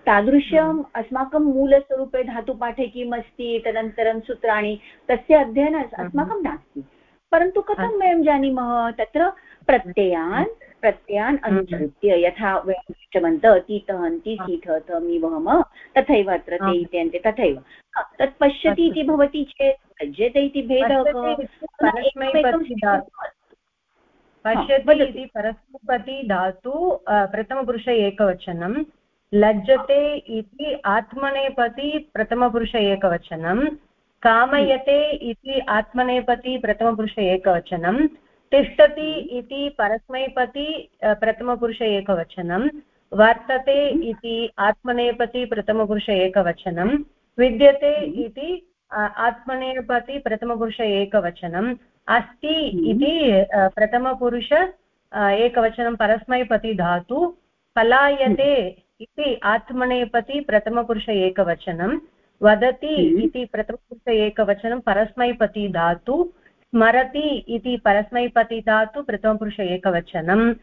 Speaker 1: तादृशम् अस्माकं मूलस्वरूपे धातुपाठे किम् अस्ति तदनन्तरं सूत्राणि। तस्य अध्ययनम् अस्माकं नास्ति। परन्तु कथं वयं जानीमः? तत्र प्रत्ययान् प्रत्ययान् अनुसृत्य यथा वयं दृष्टवन्तः तितहन्ति सीथथ मिवहम तथैव अत्र ते इत्यन्ते तथैव। तत् पश्यति इति भवति चेत् सज्जते इति भेदः
Speaker 6: पश्यति इति परस्मैपदी धातु प्रथमपुरुष एकवचनं लज्जते इति आत्मनेपदी प्रथमपुरुष एकवचनं कामयते इति आत्मनेपदी प्रथमपुरुष एकवचनं, तिष्ठति इति परस्मैपदी प्रथमपुरुष एकवचनं, वर्तते इति आत्मनेपदी प्रथमपुरुष एकवचनं, विद्यते इति आत्मनेपदी प्रथमपुरुष एकवचनम् अस्ति इति प्रथमपुरुष एकवचनं परस्मैपदी धातु पलायते इति आत्मनेपदी प्रथमपुरुष एकवचनं वदति हम्म। इति प्रथमपुरुष एकवचनं परस्मैपदी धातु स्मरति इति परस्मैपदी धातु प्रथमपुरुष एकवचनं।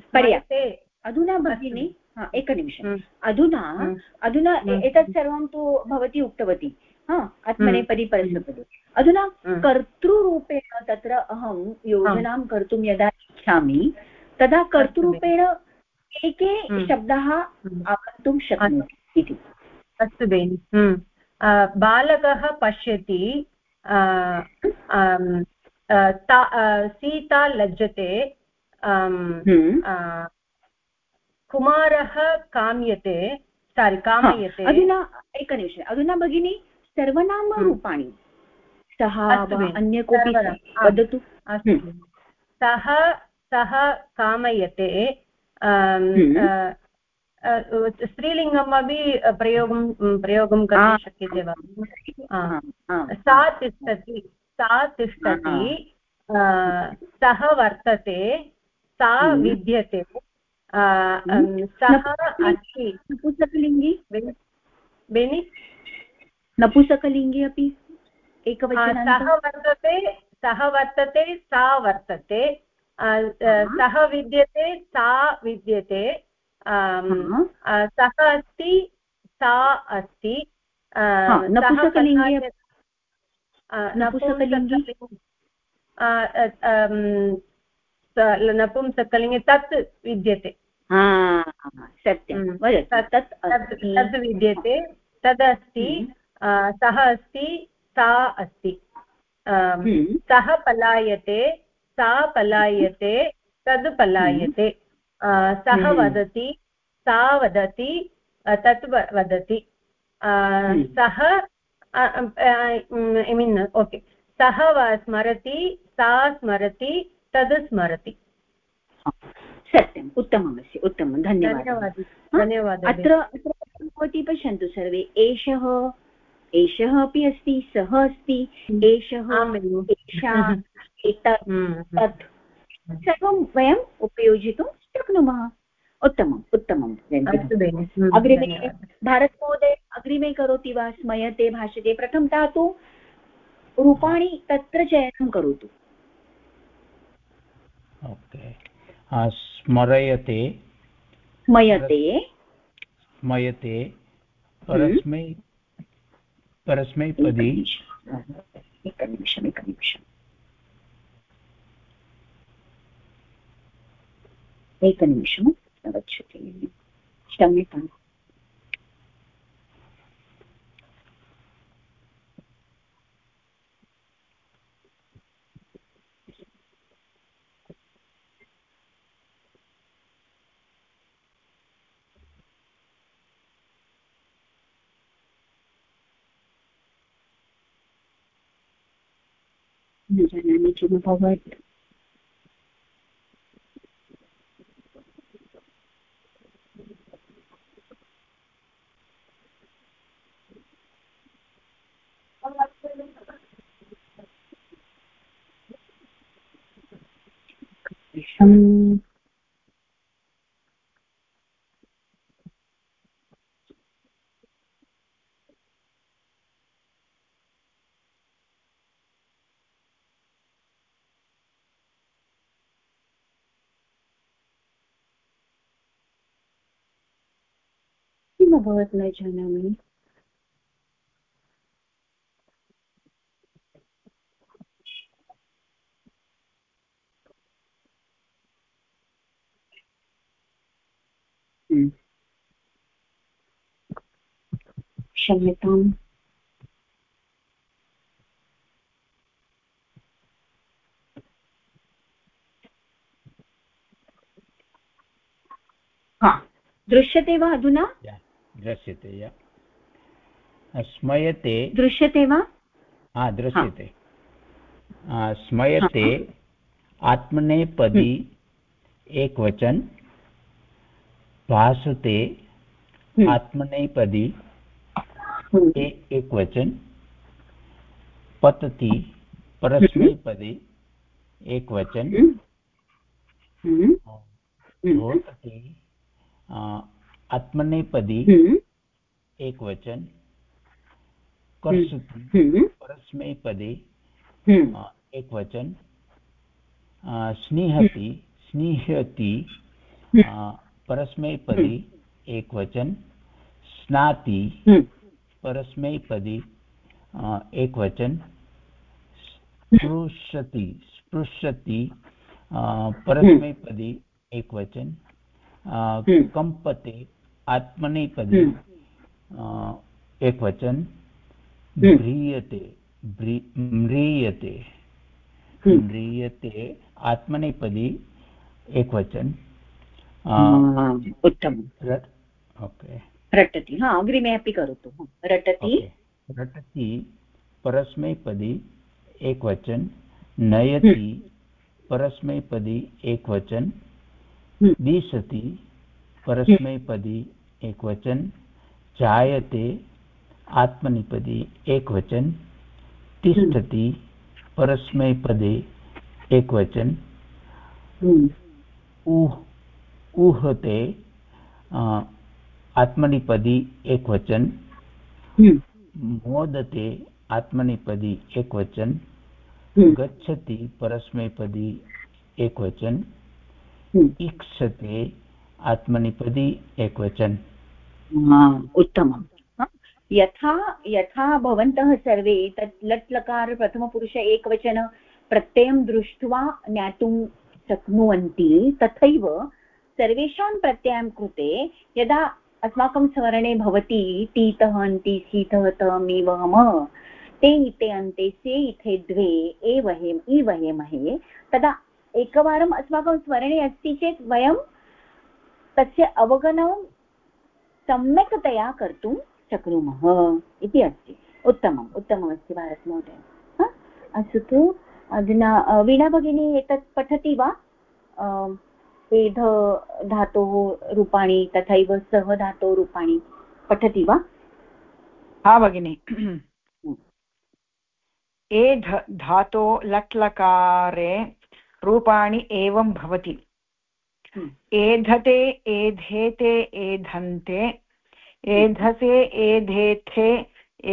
Speaker 1: स्मर्यते अधुना भगिनि एकनिमिषम् हम्म। अधुना हम्म। अधुना एतत् सर्वं तु भवती उक्तवती। हा आत्मनेपदी परस्मैपदी अधुना कर्तृरूपेण तत्र अहं योजनां कर्तुं यदा इच्छामि तदा कर्तृरूपेण के के हम्म। शब्दाः। आगन्तुं शक्नोति इति।
Speaker 6: अस्तु बेनि। हम्म। बालकः पश्यति सीता लज्जते कुमारः काम्यते सारि कामयते।
Speaker 1: अधुना एकनिमिषम् अधुना भगिनी सर्वनामरूपाणि सः अन्य कोऽपि वदतु।
Speaker 6: सः सः कामयते हम्म। स्त्रीलिङ्गम् अपि प्रयोगं प्रयोगं कर्तुं शक्यते वा? सा तिष्ठति सा तिष्ठति सः वर्तते सा हम्म। विद्यते
Speaker 1: हम्म। सः अस्ति। नपुंसकलिङ्गी? बेनि? नपुंसकलिङ्गे अपि एकवचनं
Speaker 6: सः वर्तते सः वर्तते सा वर्तते सः विद्यते सा विद्यते सः अस्ति सा अस्ति नपुंसकलिङ्गे तत् विद्यते।
Speaker 1: सत्यं
Speaker 6: तत् विद्यते तदस्ति सः अस्ति सा अस्ति। सः पलायते सा पलायते तद् पलायते। सः हम्म। वदति सा वदति तत् वदति। हम्म। सः ऐ मीन् ओके सः स्मरति सा स्मरति तद् स्मरति।
Speaker 1: सत्यम् उत्तममस्ति उत्तमं धन्यवादः।
Speaker 6: धन्यवादः
Speaker 1: अत्र भवती पश्यन्तु सर्वे एषः एषः अपि अस्ति सः अस्ति। एषः एषा एतत् हम्म, तत्। सर्वं वयम् उपयोजितुं शक्नुमः? उत्तमम् उत्तमम् हम्म, अग्रिमे भारतमहोदय अग्रिमे करोति वा स्मयते भाषते प्रथमतः तु रूपाणि तत्र चयनं करोतु।
Speaker 5: ओके। स्मरयते।
Speaker 1: स्मयते।
Speaker 5: स्मयते। परस्मै परस्मैपदी
Speaker 1: एकनिमिषम् एकनिमिषम् एकनिमिषम् गच्छति क्षम्यताम् न जानामि किमभवत् um किमभवत् न जानामि क्षम्यताम् हा। दृश्यते वा अधुना?
Speaker 5: दृश्यते स्मयते।
Speaker 1: दृश्यते वा?
Speaker 5: हा दृश्यते। स्मयते आत्मनेपदी हम्म। एकवचन। भासते हम्म। आत्मनेपदी हम्म। एक वचन पतति परस्मैपदी एक वचन। रोदति आत्मनेपदी एक वचन। कर्षति परस्मै पदे एक वचन। स्निहति स्निह्यति परस्मैपदी एक वचन। स्नाति परस्मैपदी एक वचन स्पृशति स्पृशति परस्मैपदी एक वचन कंपते आत्मनेपदी एक वचन व्रीयते म्रियते म्रियते आत्मनेपदी एक वचन
Speaker 1: उत्तमम्
Speaker 5: ओके।
Speaker 1: रटति हा अग्रिमे अपि करोतु रटति
Speaker 5: रटति परस्मैपदी एकवचन नयति हम्म। परस्मैपदी एकवचन हम्म। दिशति परस्मैपदी एकवचन जायते आत्मनिपदी एकवचन तिष्ठति परस्मैपदे एकवचन
Speaker 1: हम्म।
Speaker 5: आत्मनिपदी एकवचन हम्म। मोदते आत्मनिपदी एकवचन हम्म। गच्छति परस्मैपदी एकवचन इक्षते आत्मनिपदी एकवचन
Speaker 1: उत्तमम्। यथा यथा भवन्तः सर्वे तत् लट् लकार प्रथमपुरुष एकवचन प्रत्ययं दृष्ट्वा ज्ञातुं शक्नुवन्ति तथैव सर्वेषां प्रत्ययं कृते यदा अस्माकं स्मरणे भवति टीतः अन्ति शीतः तमिवम ते इते अन्ते, से इथे द्वे एवहेम् इवहेमहे तदा एकवारम् अस्माकं स्मरणे अस्ति चेत् वयं तस्य अवगमनं सम्यक्तया कर्तुं शक्नुमः इति अस्ति। उत्तमम् उत्तममस्ति भारतमहोदय। अस्तु अधुना वीणा भगिनी एतत् पठति वा? वेध धातोः रूपाणि तथैव सह धातोः रूपाणि पठति वा
Speaker 3: हा भगिनि ए धातो लट्लकारे रूपाणि एवं भवति हम्म। एधते एधेते एधन्ते एधसे एधेथे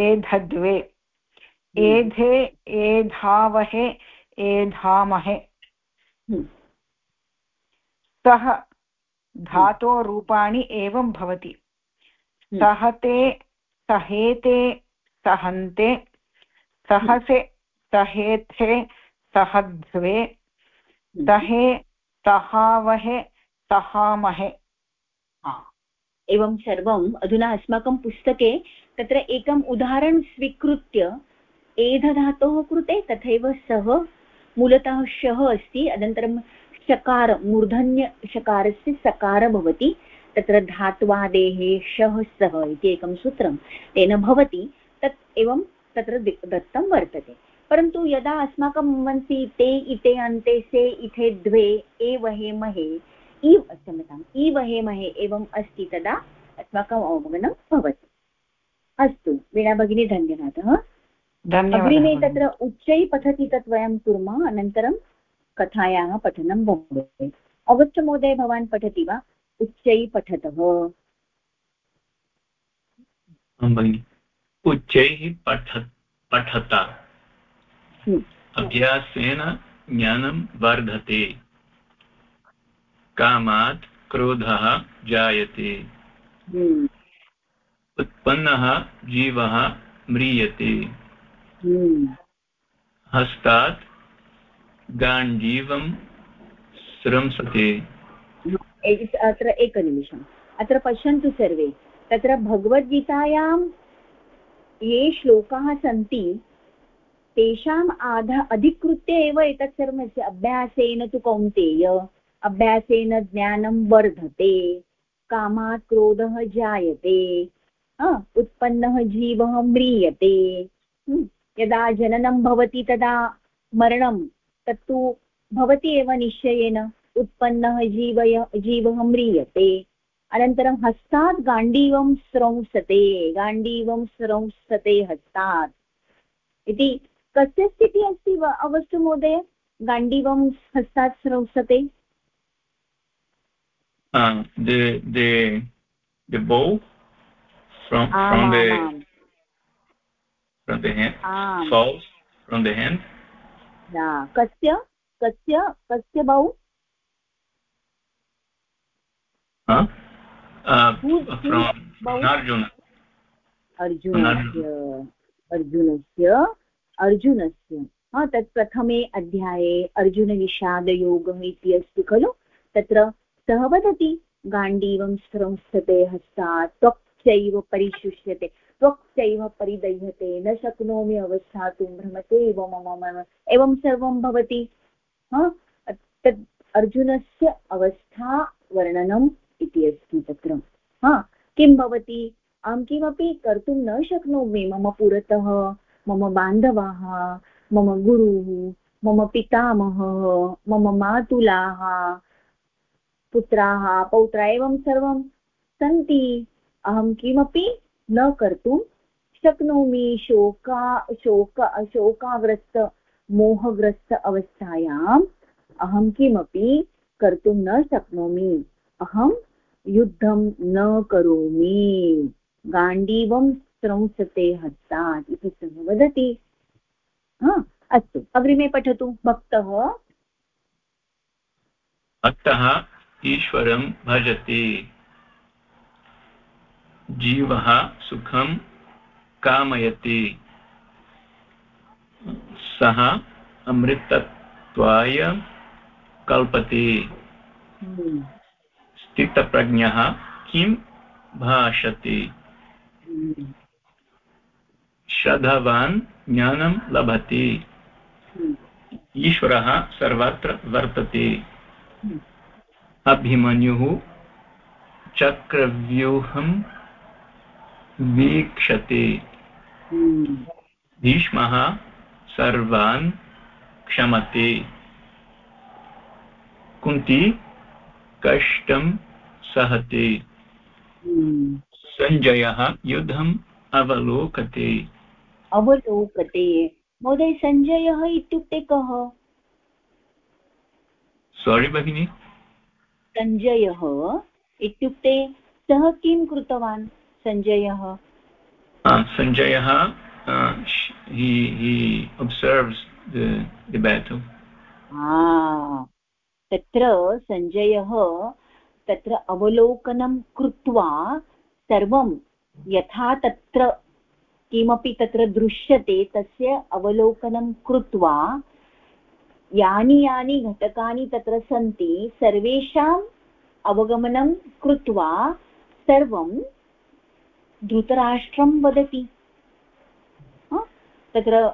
Speaker 3: एधद्वे हम्म। एधे एधावहे एधामहे हम्म। सः धातोरूपाणि एवं भवति। सहते सहेते सहन्ते सहसे सहेथे सहध्वे सहे सहावहे सहामहे।
Speaker 1: एवं सर्वम् अधुना अस्माकं पुस्तके तत्र एकम् उदाहरणं स्वीकृत्य एधधातोः कृते तथैव सः मूलतः शः अस्ति अनन्तरं शकार मूर्धन्यशकारस्य सकार भवति। तत्र धात्वादेः शः सः इति एकं सूत्रं। तेन भवति तत् एवं तत्र दत्तं वर्तते। परन्तु यदा अस्माकं मनसि ते इते अन्ते से इथे द्वे एवहेमहे इव क्षम्यताम् इवहेमहे एवम् अस्ति तदा अस्माकम् अवगमनं भवति। अस्तु वीणा भगिनी धन्यवादः। अग्रिमे तत्र उच्चैः पठति तत् वयं कुर्मः अनन्तरं कथायाः पठनं भवति। अगस्ट् महोदय भवान् पठति वा? उच्चैः पठतः।
Speaker 4: उच्चैः पठ पठता। हम्म। अभ्यासेन ज्ञानं वर्धते। कामात् क्रोधः जायते। हम्म। उत्पन्नः जीवः म्रियते। हम्म। हस्तात् गाण्डीवं स्रंसते
Speaker 1: अत्र एकनिमिषम् अत्र पश्यन्तु सर्वे। तत्र भगवद्गीतायां ये श्लोकाः सन्ति, तेषाम् आध, अधिकृत्य एव एतत् सर्वमस्ति अभ्यासेन तु कौन्तेय, अभ्यासेन ज्ञानं वर्धते, कामात् क्रोधः जायते उत्पन्नः जीवः म्रियते। यदा जननं भवति तदा मरणं तत्तु भवति एव निश्चयेन उत्पन्नः जीवय जीवः म्रियते। अनन्तरं हस्तात् गाण्डीवं स्रंसते गाण्डीवं स्रंसते हस्तात्। इति कस्य स्थितिः अस्ति अवस्तु महोदय? गाण्डीवं हस्तात् स्रंसते?
Speaker 4: Uh, the the the bow from ah, from the from the hand ah. falls from the hand. Huh uh, from arjuna
Speaker 1: अर्जुनस्य अर्जुनस्य अर्जुनस्य. हा तत् प्रथमे अध्याये अर्जुनविषादयोगः इति अस्ति खलु? तत्र सः वदति गाण्डीवं स्रंसते हस्तात् त्वक् चैव परिशुष्यते। त्वक् चैव परिदह्यते, न शक्नोमि अवस्थातुं भ्रमते एव मम मम, एवं सर्वं भवति। तत् अर्जुनस्य अवस्थावर्णनम् इति अस्ति तत्र। हा? किं भवति? अहं किमपि कर्तुं न शक्नोमि, मम पुरतः, मम बान्धवाः, मम गुरुः, मम पितामहः, मम मातुलाः, पुत्राः, पौत्रा, एवं सर्वं सन्ति। अहं किमपि न कर्तुं शक्नोमि शोका, शोक, शोकाग्रस्त, मोहग्रस्त अवस्थायाम् अहं किमपि कर्तुं न शक्नोमि। अहं युद्धं न करोमि। गाण्डीवं स्रंसते हस्तात् इति सः वदति। अस्तु, अग्रिमे पठतु। भक्तः?
Speaker 4: भक्तः ईश्वरं भजति। जीवः सुखं कामयति। सः अमृतत्वाय कल्पते। स्थितप्रज्ञः किं भाषते? श्रद्धावान् ज्ञानं लभते। ईश्वरः सर्वत्र वर्तते। अभिमन्युः चक्रव्यूहं वीक्षते भीष्मः सर्वान् क्षमते। कुन्ती कष्टं सहते। सञ्जयः युद्धम् अवलोकते।
Speaker 1: अवलोकते। महोदय सञ्जयः इत्युक्ते कः?
Speaker 4: सोरि भगिनी।
Speaker 1: सञ्जयः इत्युक्ते सः किं कृतवान्? सञ्जयः
Speaker 4: सञ्जयः
Speaker 1: तत्र सञ्जयः तत्र अवलोकनं कृत्वा सर्वं यथा तत्र किमपि तत्र दृश्यते तस्य अवलोकनं कृत्वा यानि यानि घटकानि तत्र सन्ति सर्वेषाम् अवगमनं कृत्वा सर्वं धृतराष्ट्रं वदति। तत्र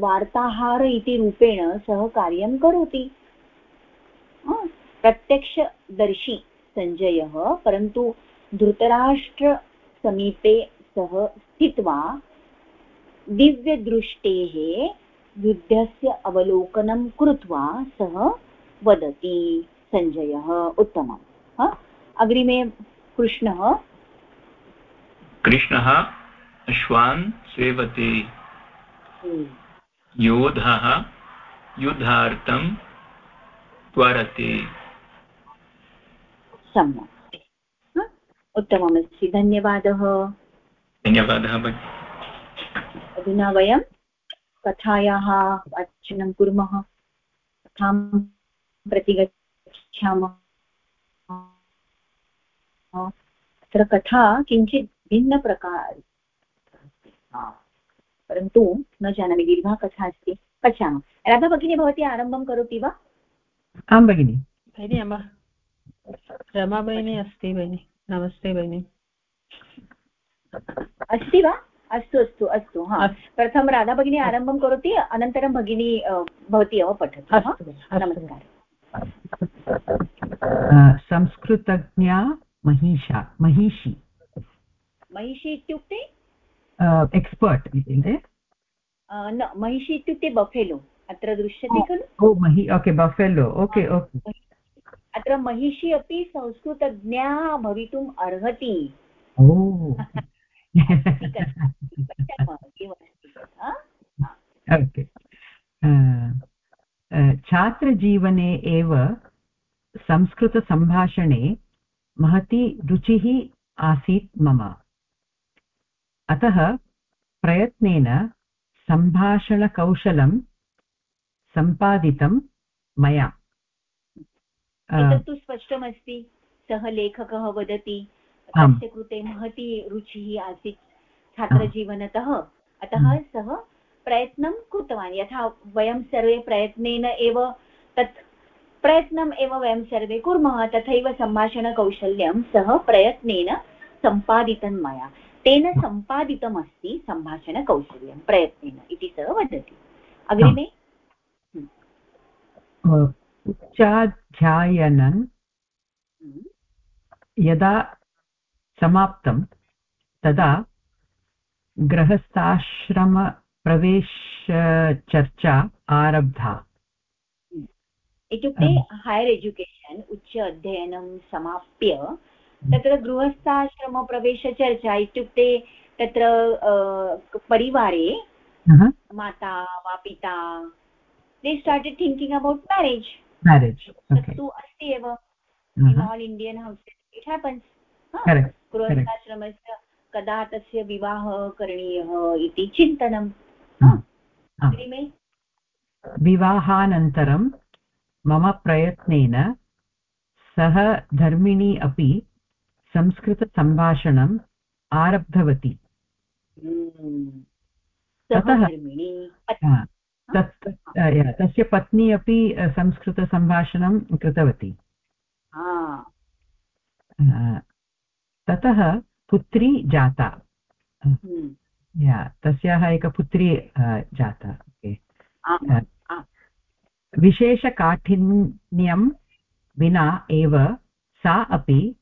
Speaker 1: वार्ताहार इति रूपेण सः कार्यं करोति। प्रत्यक्षदर्शी सञ्जयः परन्तु धृतराष्ट्रसमीपे सः स्थित्वा दिव्यदृष्टेः युद्धस्य अवलोकनं कृत्वा सः वदति। सञ्जयः उत्तमम्। अग्रिमे कृष्णः।
Speaker 4: कृष्णः अश्वान् सेवते हम्म। योधः युद्धार्थं त्वरते।
Speaker 1: सम्यक्। उत्तममस्ति। धन्यवादः।
Speaker 4: धन्यवादः
Speaker 1: अधुना वयं कथायाः वाचनं कुर्मः। कथां प्रति गच्छामः। अत्र कथा किञ्चित् भिन्नप्रकार परन्तु न जानामि दीर्घा कथा अस्ति. पश्यामः. राधा भगिनी भवती आरम्भं करोति वा?
Speaker 2: आं भगिनि।
Speaker 6: भगिनि अम्ब रमा भगिनी अस्ति भगिनि। नमस्ते भगिनि।
Speaker 1: अस्ति वा? अस्तु अस्तु अस्तु हा. प्रथमं राधा भगिनी आरम्भं करोति अनन्तरं भगिनी भवती एव पठतु नमस्कारः.
Speaker 2: संस्कृतज्ञा महिषा महिषी।
Speaker 1: महिषी इत्युक्ते
Speaker 2: एक्स्पर्ट्
Speaker 1: न महिषी इत्युक्ते बफेलो अत्र दृश्यते
Speaker 2: खलु ओ महि ओके बफेलो ओके ओके
Speaker 1: अत्र महिषी अपि संस्कृतज्ञा भवितुम् अर्हति
Speaker 2: ओके छात्रजीवने एव संस्कृतसम्भाषणे महती रुचिः आसीत् मम अतः प्रयत्नेन सम्भाषणकौशलं सम्पादितं मया।
Speaker 1: एतत्तु स्पष्टमस्ति सः लेखकः वदति तस्य कृते महती रुचिः आसीत् छात्रजीवनतः। अतः हम्म। सः प्रयत्नं कृतवान्। यथा वयं सर्वे प्रयत्नेन एव तत् प्रयत्नम् एव वयं सर्वे कुर्मः तथैव सम्भाषणकौशल्यं सः प्रयत्नेन सम्पादितं मया। तेन सम्पादितमस्ति सम्भाषणकौशल्यं प्रयत्नेन इति सः वदति। अग्रिमे।
Speaker 2: उच्चाध्यायनं हम्म। यदा समाप्तं तदा गृहस्थाश्रमप्रवेशचर्चा आरब्धा।
Speaker 1: इत्युक्ते हैर् एजुकेशन् उच्च अध्ययनं समाप्य तत्र गृहस्थाश्रमप्रवेशचर्चा इत्युक्ते तत्र परिवारे माता वा पिता they started thinking about marriage
Speaker 2: marriage
Speaker 1: तत्तु अस्ति एव. In all Indian house it happens गृहस्थाश्रमस्य कदा तस्य विवाहः करणीयः इति चिन्तनं
Speaker 2: विवाहानन्तरं मम प्रयत्नेन सह धर्मिणी अपि संस्कृतसम्भाषणम् आरब्धवती। ततः तस्य पत्नी अपि संस्कृतसम्भाषणं कृतवती। ततः पुत्री जाता। तस्याः एका पुत्री जाता। विशेषकाठिन्यं विना एव सा अपि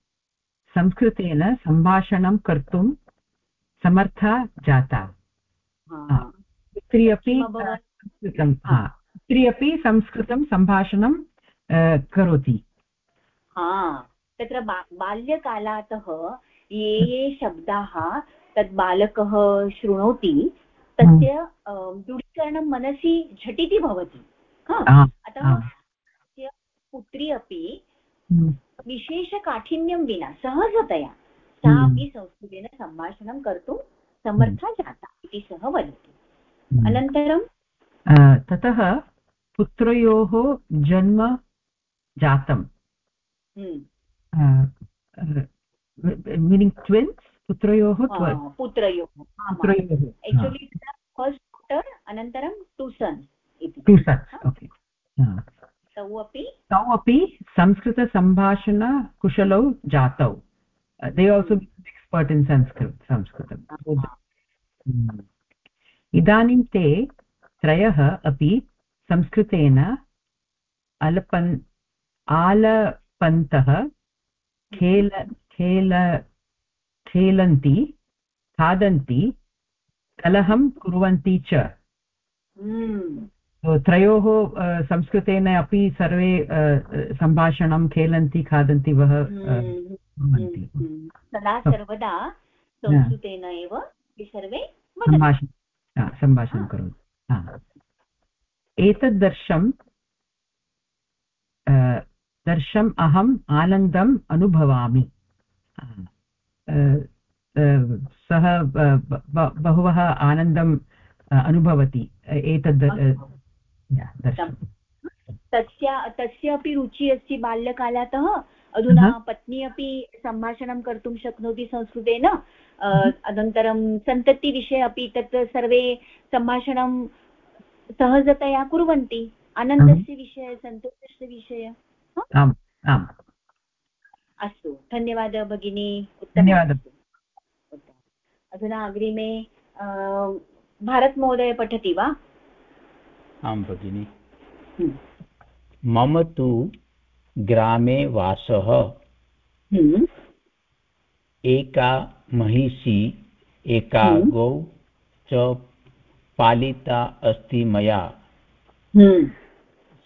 Speaker 2: संस्कृतेन सम्भाषणं कर्तुं समर्था जाता। पुत्री अपि संस्कृतं हा। पुत्री अपि संस्कृतं सम्भाषणं करोति।
Speaker 1: तत्र बाल्यकालातः ये ये शब्दाः तद् बालकः शृणोति तस्य दृढीकरणं मनसि झटिति भवति। अतः पुत्री अपि हम्म। विशेषकाठिन्यं विना सहजतया सा हम्म। अपि संस्कृतेन सम्भाषणं कर्तुं समर्था हम्म। जाता इति सः वदति। अनन्तरं?
Speaker 2: ततः पुत्रयोः जन्म जातम्। मीनिङ्ग् ट्विन्स् पुत्रयोः
Speaker 1: पुत्रयोः पुत्रयोः एक्चुलि फस्ट् डोटर् अनन्तरं टु सन्स् इति।
Speaker 2: टु सन्स् ओके
Speaker 1: तौ अपि?
Speaker 2: तौ अपि संस्कृतसम्भाषणकुशलौ जातौ। They also expert in Sanskrit संस्कृतम्। इदानीं ते त्रयः अपि संस्कृतेन अल्पन् आलपन्तः खेल खेल खेलन्ति खादन्ति कलहं कुर्वन्ति च। हम्म। त्रयोः संस्कृतेन अपि सर्वे सम्भाषणं खेलन्ति खादन्ति वः
Speaker 1: हम्म। सदा सर्वदा संस्कृतेन एव सर्वे
Speaker 2: सम्भाषणं सम्भाषणं करोति एतद् दर्शं दर्शम् अहम् आनन्दम् अनुभवामि। सः बहवः आनन्दम् अनुभवति एतद्
Speaker 1: तस्य तस्य अपि रुचिः अस्ति बाल्यकालातः। अधुना पत्नी अपि सम्भाषणं कर्तुं शक्नोति संस्कृतेन। अनन्तरं सन्ततिविषये अपि तत् सर्वे सम्भाषणं सहजतया कुर्वन्ति। आनन्दस्य विषये सन्तोषस्य विषये।
Speaker 2: आम् आम्।
Speaker 1: अस्तु धन्यवादः भगिनी।
Speaker 2: धन्यवादः।
Speaker 1: अधुना अग्रिमे भारतमहोदय पठति वा?
Speaker 5: आं भगिनि।
Speaker 1: हम्म।
Speaker 5: मम तु ग्रामे वासः।
Speaker 1: हम्म।
Speaker 5: एका महिषी एका
Speaker 1: हम्म।
Speaker 5: गौ च पालिता अस्ति मया।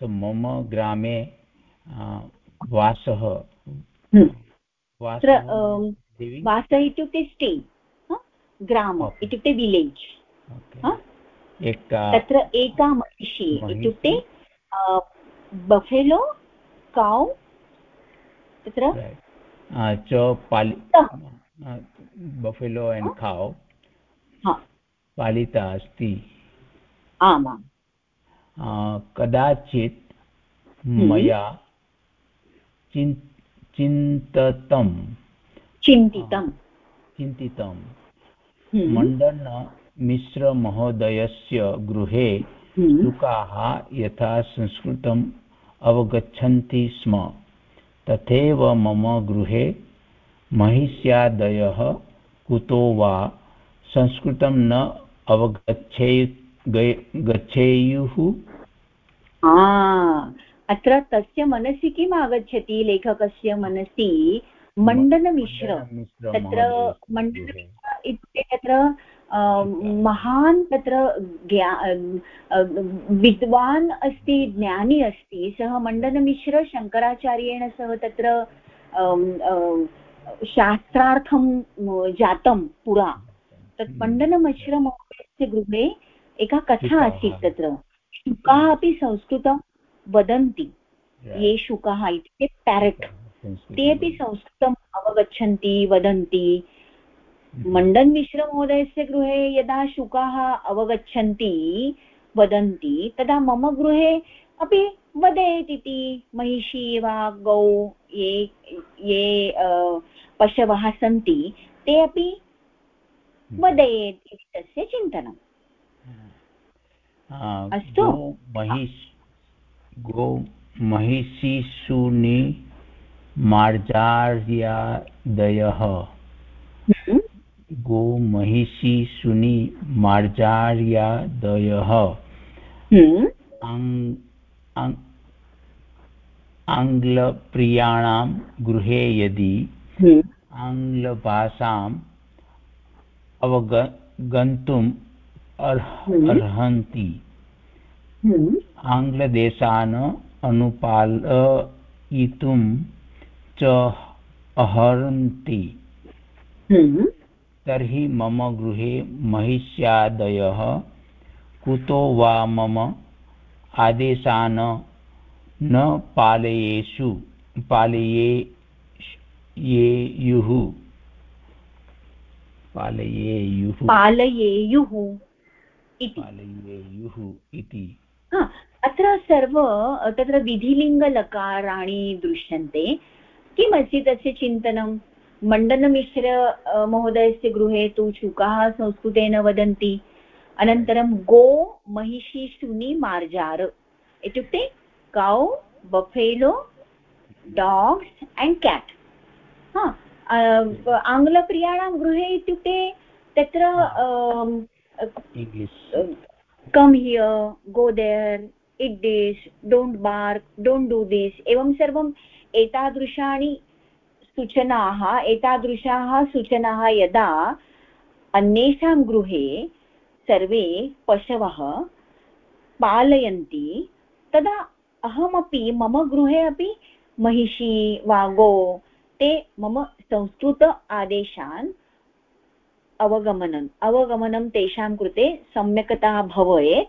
Speaker 5: मम ग्रामे वासः।
Speaker 1: वास इत्युक्ते स्टे ग्राम इत्युक्ते विलेज् तत्र एका महिषी इत्युक्ते बफेलो काव् तत्र
Speaker 5: च पालि बफेलो एण्ड् खाव् पालिता अस्ति।
Speaker 1: आमाम्।
Speaker 5: कदाचित् हम्म। मया चिन् चिन्ततं
Speaker 1: चिन्तितं
Speaker 5: चिन्तितं
Speaker 1: हम्म।
Speaker 5: मण्डनमिश्रमहोदयस्य गृहे
Speaker 1: हम्म।
Speaker 5: शुकाः यथा संस्कृतम् अवगच्छन्ति स्म। तथैव मम गृहे महिष्यादयः कुतो वा संस्कृतं न अवगच्छे गच्छेयुः।
Speaker 1: अत्र तस्य मनसि किम् आगच्छति लेखकस्य मनसि? मण्डनमिश्र। तत्र मण्डनमिश्र इत्युक्ते तत्र महान् तत्र विद्वान् अस्ति ज्ञानी अस्ति सः मण्डनमिश्र शङ्कराचार्येण सह तत्र शास्त्रार्थं जातं पुरा। तत् मण्डनमिश्रमहोदयस्य गृहे एका कथा आसीत् तत्र। शुकाः अपि संस्कृतं वदन्ति। ये शुकाः इत्युक्ते पेरेट् ते अपि संस्कृतम् अवगच्छन्ति वदन्ति। मण्डन् मिश्रमहोदयस्य गृहे यदा शुकाः अवगच्छन्ति वदन्ति तदा मम गृहे अपि वदेत् इति महिषी वा गौ ये ये पशवः सन्ति ते अपि वदेत् इति तस्य चिन्तनम्।
Speaker 5: अस्तु। महिष गो महिषिषुनि मार्जार्यादयः।
Speaker 1: हम्म।
Speaker 5: गोमहिषिषुनि मार्जार्यादयः
Speaker 1: हम्म।
Speaker 5: आङ्ग्लप्रियाणां गृहे यदि
Speaker 1: हम्म।
Speaker 5: आङ्ग्लभाषाम् अवगन्तुम् अर्हन्ति आङ्ग्लदेशान् अनुपालयितुं च अर्हन्ति तर्हि मम गृहे महिष्यादयः। कुतो वा मम आदेशान् न पालयेषु पालयेयुः। पालयेयुः
Speaker 1: पालयेयुः
Speaker 5: पालयेयुः इति।
Speaker 1: अत्र सर्व तत्र विधिलिङ्गलकाराणि दृश्यन्ते। किमस्ति तस्य चिन्तनं मण्डनमिश्र महोदयस्य गृहे तु शुकाः संस्कृतेन वदन्ति। अनन्तरं गो महिषी शुनि मार्जार इत्युक्ते कौ बफेलो डाग्स् एण्ड् केट्। आङ्ग्लप्रियाणां गृहे इत्युक्ते तत्र come here go there eat this don't bark don't do this एवं सर्वम् एतादृशानि सूचनाः, एतादृशाः सूचनाः यदा अन्येषां गृहे सर्वे पशवः पालयन्ति, तदा अहमपि मम गृहे अपि महिषी वा गो ते मम संस्कृत आदेशान् अवगमनम् अवगमनं तेषां कृते सम्यक्ता भवेत्,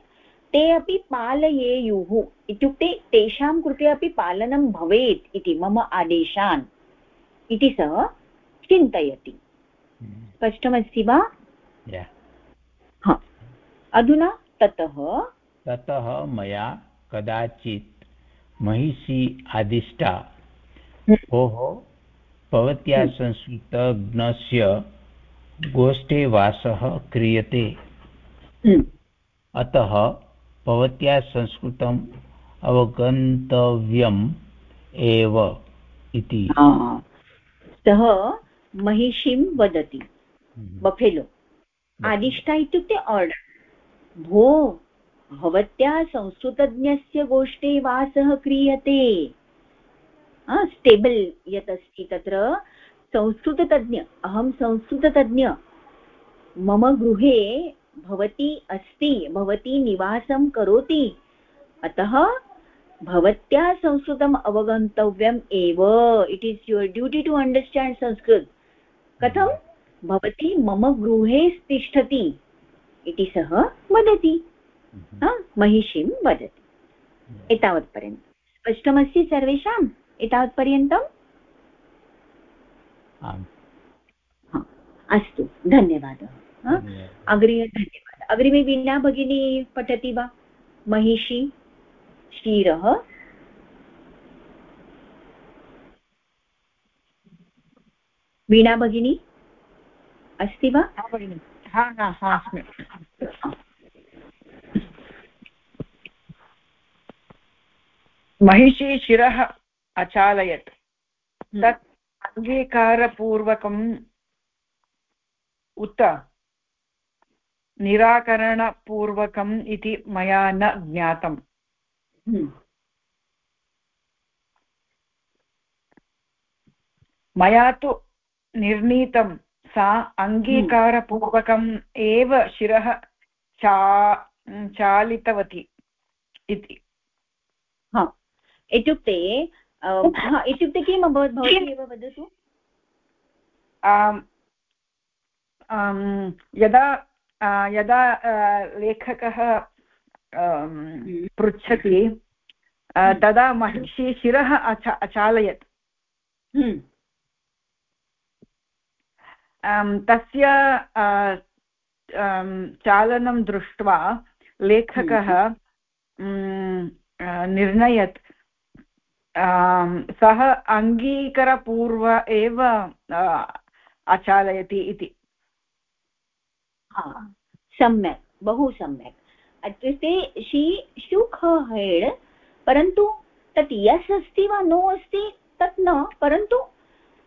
Speaker 1: ते अपि पालयेयुः इत्युक्ते तेषां कृते अपि पालनं भवेत् इति मम आदेशान्। इति सः चिन्तयति। स्पष्टमस्ति वा? अधुना ततः
Speaker 5: ततः मया कदाचित् महिषी आदिष्टा। भोः भवत्या
Speaker 1: हम्म।
Speaker 5: संस्कृतज्ञस्य गोष्ठे वासः क्रियते। अतः भवत्या संस्कृतम् अवगन्तव्यम् एव इति।
Speaker 1: सः महिषीं वदति
Speaker 5: हम्म।
Speaker 1: बफेलो। आदिष्टा इत्युक्ते आर्डर्। भो भवत्या संस्कृतज्ञस्य गोष्ठे वासः क्रियते। स्टेबल् यत् अस्ति तत्र संस्कृततज्ञ अहं संस्कृततज्ञ। मम गृहे भवती अस्ति भवती निवासं करोति। अतः भवत्या संस्कृतम् अवगन्तव्यम् एव. It is your duty to understand Sanskrit कथं? भवती मम गृहे तिष्ठति. इति सः वदति. महिषीं वदति. एतावत्पर्यन्तं. स्पष्टमस्ति सर्वेषाम् एतावत्पर्यन्तम् अस्तु. धन्यवादः. अग्रिमे धन्यवादः. अग्रिमे वीणा भगिनी पठति वा? महिषी? क्षीरः वीणा भगिनी अस्ति वा
Speaker 3: भगिनि हा हा हा अस्मि महिषी शिरः अचालयत्
Speaker 1: हम्म।
Speaker 3: तत् अङ्गीकारपूर्वकम् उत निराकरणपूर्वकम् इति मया न ज्ञातम्। मया तु निर्णीतं। सा अङ्गीकारपूर्वकम् एव शिरः चा चालितवती इति।
Speaker 1: इत्युक्ते इत्युक्ते किम् अभवत्? भवती एव वदतु।
Speaker 3: यदा यदा लेखकः हम्म। पृच्छति हम्म। तदा महिषी शिरः अच अचालयत्।
Speaker 1: हम्म।
Speaker 3: तस्य चालनं दृष्ट्वा लेखकः निर्णयत्। सः अङ्गीकरपूर्व एव अचालयति इति।
Speaker 1: सम्यक् बहु सम्यक्। इत्युक्ते शी शुख हेड् परन्तु तत् यस् अस्ति वा नो अस्ति तत् न परन्तु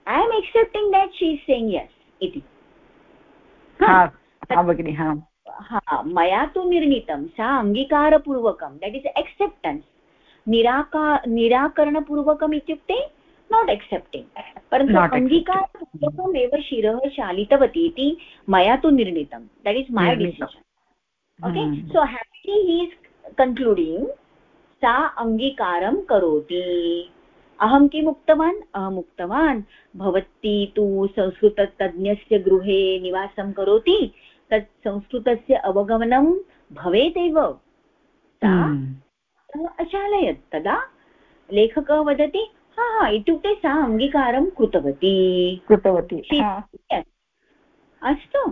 Speaker 1: I am accepting that she is saying yes इति। हा मया तु निर्णीतं सा अङ्गीकारपूर्वकं देट् इस् एक्सेप्टेन्स् निराका निराकरणपूर्वकम् इत्युक्ते नाट् एक्सेप्टिङ्ग् परन्तु अङ्गीकारपूर्वकम् एव शिरः चालितवती इति मया तु निर्णीतं। That is my decision okay so happy he is concluding सा अङ्गीकारं करोति अहं किम् उक्तवान् अहम् उक्तवान् भवती तु संस्कृततज्ञस्य गृहे निवासं करोति तत् संस्कृतस्य अवगमनं भवेदेव सा. अचालयत् तदा लेखकः वदति हा हा इत्युक्ते सा अङ्गीकारं कृतवती
Speaker 3: कृतवती
Speaker 1: अस्तु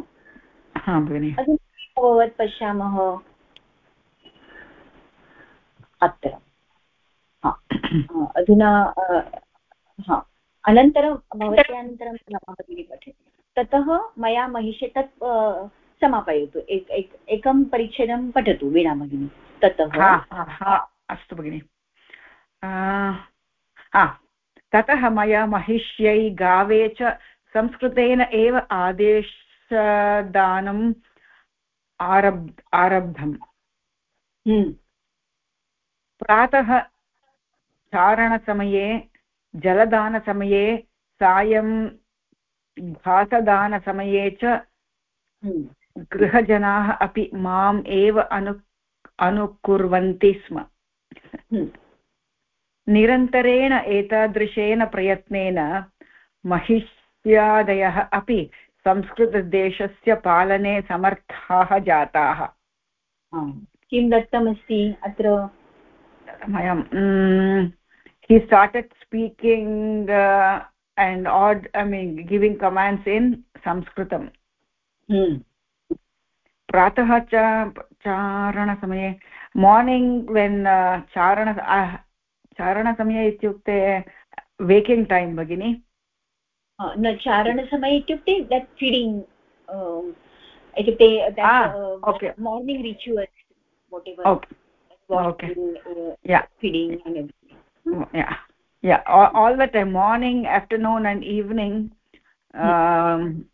Speaker 1: अभवत् पश्यामः। अत्र। अधुना हा, अनन्तरं भवत्यानन्तरं भगिनी पठति। ततः मया महिषे तत् समापयतु। एकं परिच्छेदं पठतु वीणा भगिनी
Speaker 3: ततः अस्तु भगिनि। ततः मया महिष्यै गावे च संस्कृतेन एव आदेशदानम् आरब् आरब्धम्
Speaker 1: हम्म।
Speaker 3: प्रातः चारणसमये जलदानसमये सायं भासदानसमये च
Speaker 1: हम्म।
Speaker 3: गृहजनाः अपि माम् एव अनु अनुकुर्वन्ति स्म हम्म। निरन्तरेण एतादृशेन प्रयत्नेन महिष्यादयः अपि संस्कृतदेशस्य पालने समर्थाः जाताः।
Speaker 1: किं दत्तमस्ति अत्र?
Speaker 3: मया हि started speaking and odd i mean giving commands in sanskritam
Speaker 1: hmm.
Speaker 3: प्रातः च चारणसमये मार्निङ्ग् वेन् चारण चारणसमये इत्युक्ते वेकिङ्ग् टैम् भगिनि।
Speaker 1: न चारणसमये इत्युक्ते दट् फीडिङ्ग् इत्युक्ते morning ritual
Speaker 3: feeding yeah all, all the time morning afternoon and evening um,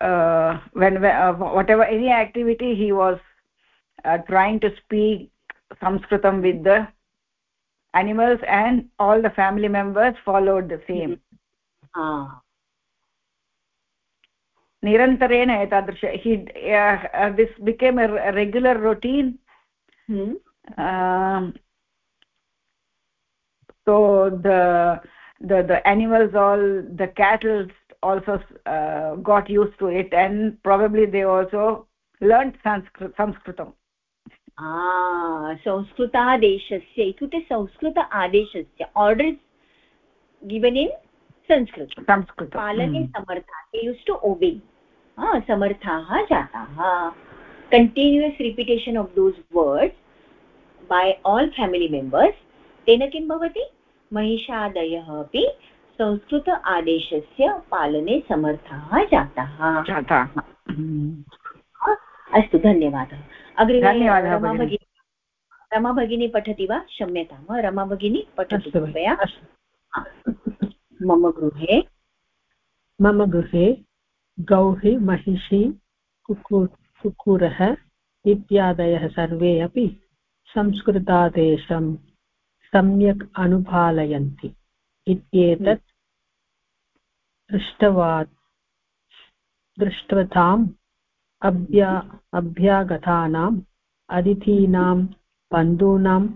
Speaker 3: uh, when uh, whatever any activity he was uh, trying to speak sanskritam with the animals and all the family members followed the same निरन्तरेण एतादृश हि this became a regular routine
Speaker 1: hmm.
Speaker 3: um, so the the the animals all the cattle also uh, got used to it and probably they also learned sanskrit sanskritam
Speaker 1: संस्कृतादेशस्य इत्युक्ते संस्कृत आदेशस्य order given in Sanskrit.
Speaker 3: Sanskrit.
Speaker 1: पालने समर्थाः used to obey समर्थाः जाताः। Continuous repetition of those words by all family members तेन किं भवति? महिषादयः अपि संस्कृत आदेशस्य पालने समर्थाः जाताः।
Speaker 3: जाताः।
Speaker 1: अस्तु धन्यवादः।
Speaker 3: धन्यवादः
Speaker 1: रमा भगिनी। रमा भगिनी पठति वा? क्षम्यतां रमा भगिनी पठतु कृपया। मम गृहे।
Speaker 8: मम गृहे गौः महिषी, कुकु, कुक्कुरः इत्यादयः सर्वे अपि संस्कृतादेशं सम्यक् अनुपालयन्ति। इत्येतत् दृष्टवात्, दृष्टवताम् अभ्या, अभ्यागतानाम् अतिथीनां बन्धूनां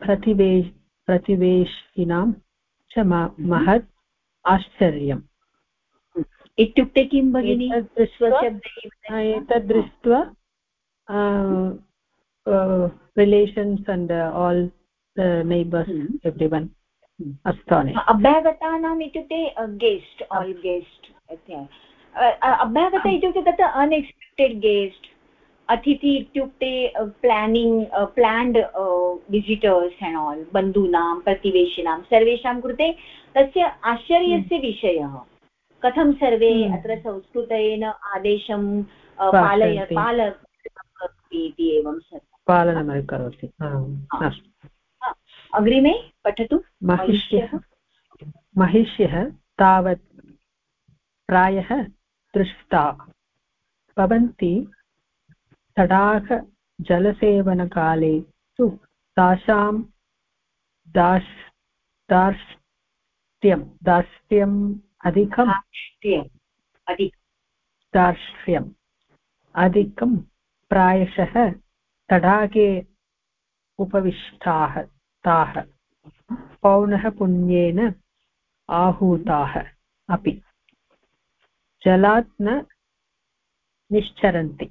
Speaker 8: प्रतिवे प्रतिवेशिनां च महत् आश्चर्यम्
Speaker 1: इत्युक्ते किं भगिनि?
Speaker 8: एतद् दृष्ट्वा relations and all neighbours everyone अस्थाने
Speaker 1: अभ्यागतानाम् इत्युक्ते गेस्ट् आल् गेस्ट् अभ्यागत इत्युक्ते तत्र अनएक्स्पेक्टेड् गेस्ट् अतिथि इत्युक्ते planning planned visitors and all बन्धूनां प्रतिवेशिनां सर्वेषां कृते तस्य आश्चर्यस्य विषयः। कथं सर्वे अत्र संस्कृतेन आदेशं पालय पाल इति एवं
Speaker 8: पालनं करोति।
Speaker 1: अग्रिमे पठतु।
Speaker 8: महिष्यः। महिष्यः तावत् प्रायः दृष्टा। भवन्ति तडागजलसेवनकाले तु तासां दास् दार्ष्ट्यं दार्ष्ट्यम् अधिकम् दार्ष्ट्यम् अधिकं प्रायशः तडागे उपविष्टाः ताः। पौनःपुण्येन आहूताः अपि। जलात् न निश्चरन्ति।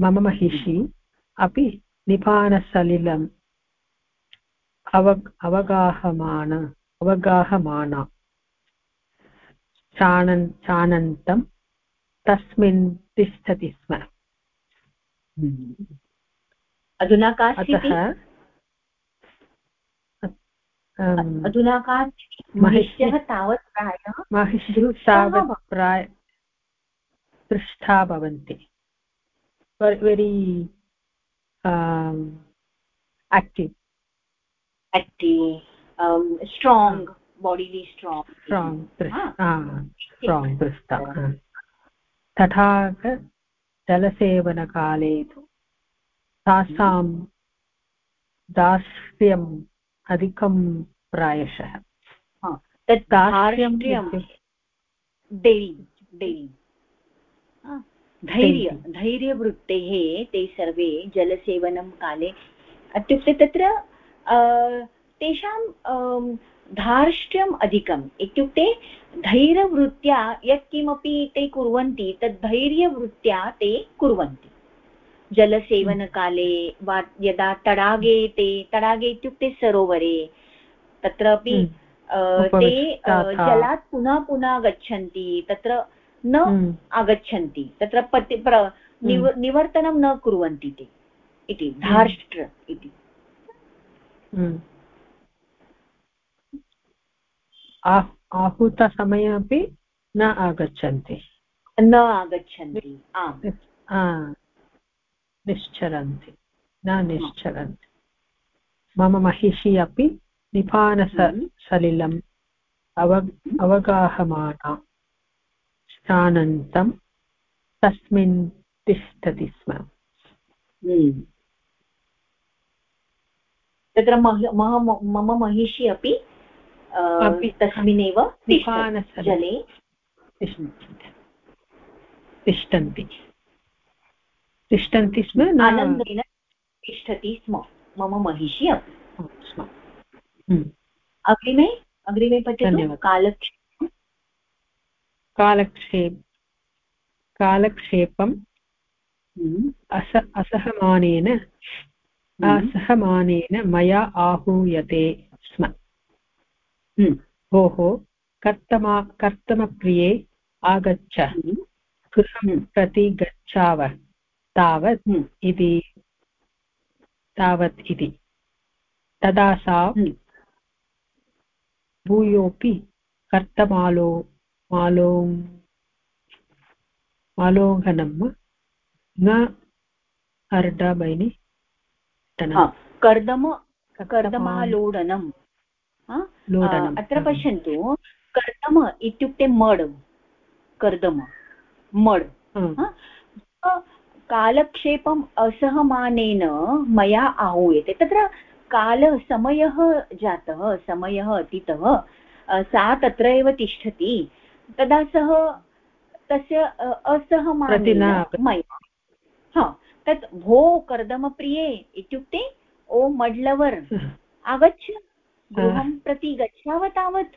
Speaker 8: मम महिषी अपि निपानसलिलम् अव अवगाहमान अवगाहमाना। चानन् चानन्तं तस्मिन् तिष्ठति स्म।
Speaker 1: अधुना का अतः अधुना का महिष्यः तावत् प्रायः?
Speaker 8: महिष्यः तावत् प्राय पृष्ठा भवन्ति। Very active
Speaker 1: active um, strong bodily strong
Speaker 8: strong strong पृष्ठा तथा जलसेवनकाले तु तासां दार्ष्ट्यम् अधिकं प्रायशः
Speaker 1: तत् दार्ष्ट्यं डेरि डेरि धैर्य धैर्यवृत्तेः ते सर्वे जलसेवनं काले। इत्युक्ते तत्र तेषां धार्ष्ट्यम् अधिकम्। इत्युक्ते धैर्यवृत्त्या यत्किमपि ते कुर्वन्ति तद् धैर्यवृत्त्या ते कुर्वन्ति। जलसेवनकाले वा यदा तडागे ते तडागे इत्युक्ते सरोवरे तत्रापि ते जलात् पुनः पुनः गच्छन्ति तत्र न हम्म। आगच्छन्ति तत्र पति प्र निव हम्म। निवर्तनं न कुर्वन्ति ते इति हम्म। धार्ष्ट्र इति।
Speaker 8: आहूतसमये अपि न आगच्छन्ति।
Speaker 1: न आगच्छन्ति आम्।
Speaker 8: निश्चरन्ति न निश्चरन्ति। मम महिषी अपि निपानस सलिलम् अव अवगाहमाना। स्थानन्तं तस्मिन् तिष्ठति स्म।
Speaker 1: हम्म। तत्र मम महिषी अपि तस्मिन्नेव जले।
Speaker 8: तिष्ठन्ति। तिष्ठन्ति। स्म
Speaker 1: आनन्देन तिष्ठति स्म। मम महिषी अपि। स्म। हम्म। अग्रिमे अग्रिमे पठतु। कालक्षेप
Speaker 8: कालक्षेप कालक्षेपं हम्म। अस असहमानेन हम्म। असहमानेन मया आहूयते स्म। हम्म। भोः कर्तमा कर्तमप्रिये आगच्छ। गृहं प्रति गच्छाव। तावत् इति। तावत् इति। तदा सा भूयोऽपि कर्तमालो मालो मालोङ्घनं न अर्ड भगिनि
Speaker 1: कर्दम कर्दमालोडनं अत्र पश्यन्तु कर्दम इत्युक्ते मड्। कर्दम मड्। कालक्षेपम् असहमानेन मया आहूयते। तत्र कालः समयः जातः समयः अतीतः सा तत्र एव तिष्ठति। तदा सः तस्य असहमानेन मया हा तत् भो कर्दमप्रिये इत्युक्ते ओ मड्लवर् आगच्छ गृहं प्रति गच्छाव तावत्।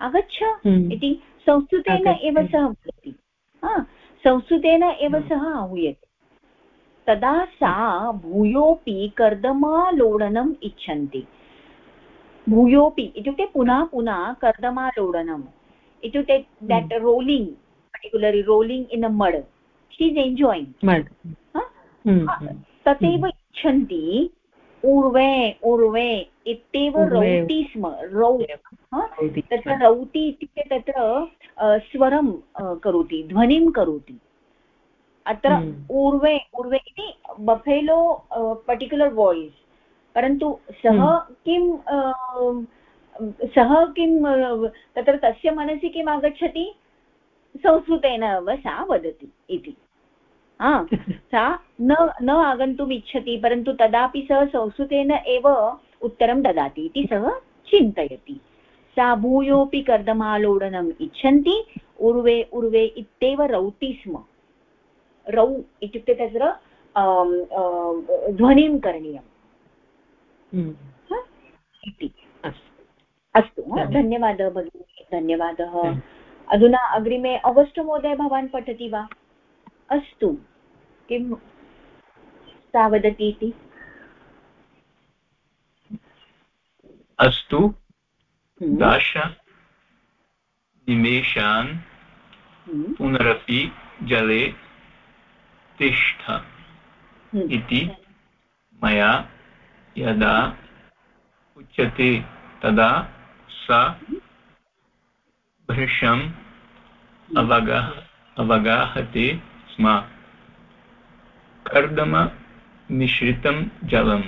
Speaker 1: आगच्छ हम्म। इति संस्कृतेन एव सः वदति संस्कृतेन एव। सः आहूयते तदा सा भूयोऽपि कर्दमालोडनम् इच्छन्ति। भूयोऽपि इत्युक्ते पुनः पुनः कर्दमालोडनम्। इत्युक्ते that rolling particularly rolling in a mud she is enjoying तथैव इच्छन्ति उर्वे उर्वे इत्येव रौति स्म रौ तत्र रौति इत्युक्ते तत्र स्वरं करोति ध्वनिं करोति. अत्र। ऊर्वे ऊर्वे इति बफेलो पर्टिक्युलर् वाय्स् परन्तु सः हम्म। किं सः किं तत्र तस्य मनसि किम् आगच्छति? संस्कृतेन एव सा वदति इति। सा न न आगन्तुम् इच्छति परन्तु तदापि सः संस्कृतेन एव उत्तरं ददाति इति सः चिन्तयति। सा भूयोऽपि कर्दमालोडनम् इच्छन्ति उर्वे उर्वे इत्येव रौति स्म। रौ इत्युक्ते तत्र ध्वनिं करणीयम्। हम्म। इति। अस्तु। धन्यवादः भगिनि धन्यवादः। अधुना अग्रिमे अगस्ट् महोदय भवान् पठति वा? अस्तु। किं सा वदति इति?
Speaker 4: अस्तु। हम्म। दश निमेषान् हम्म। पुनरपि जले तिष्ठ हम्म। इति मया यदा उच्यते तदा सा भृशम् हम्म। अवगाहते स्म कर्दममिश्रितं जलम्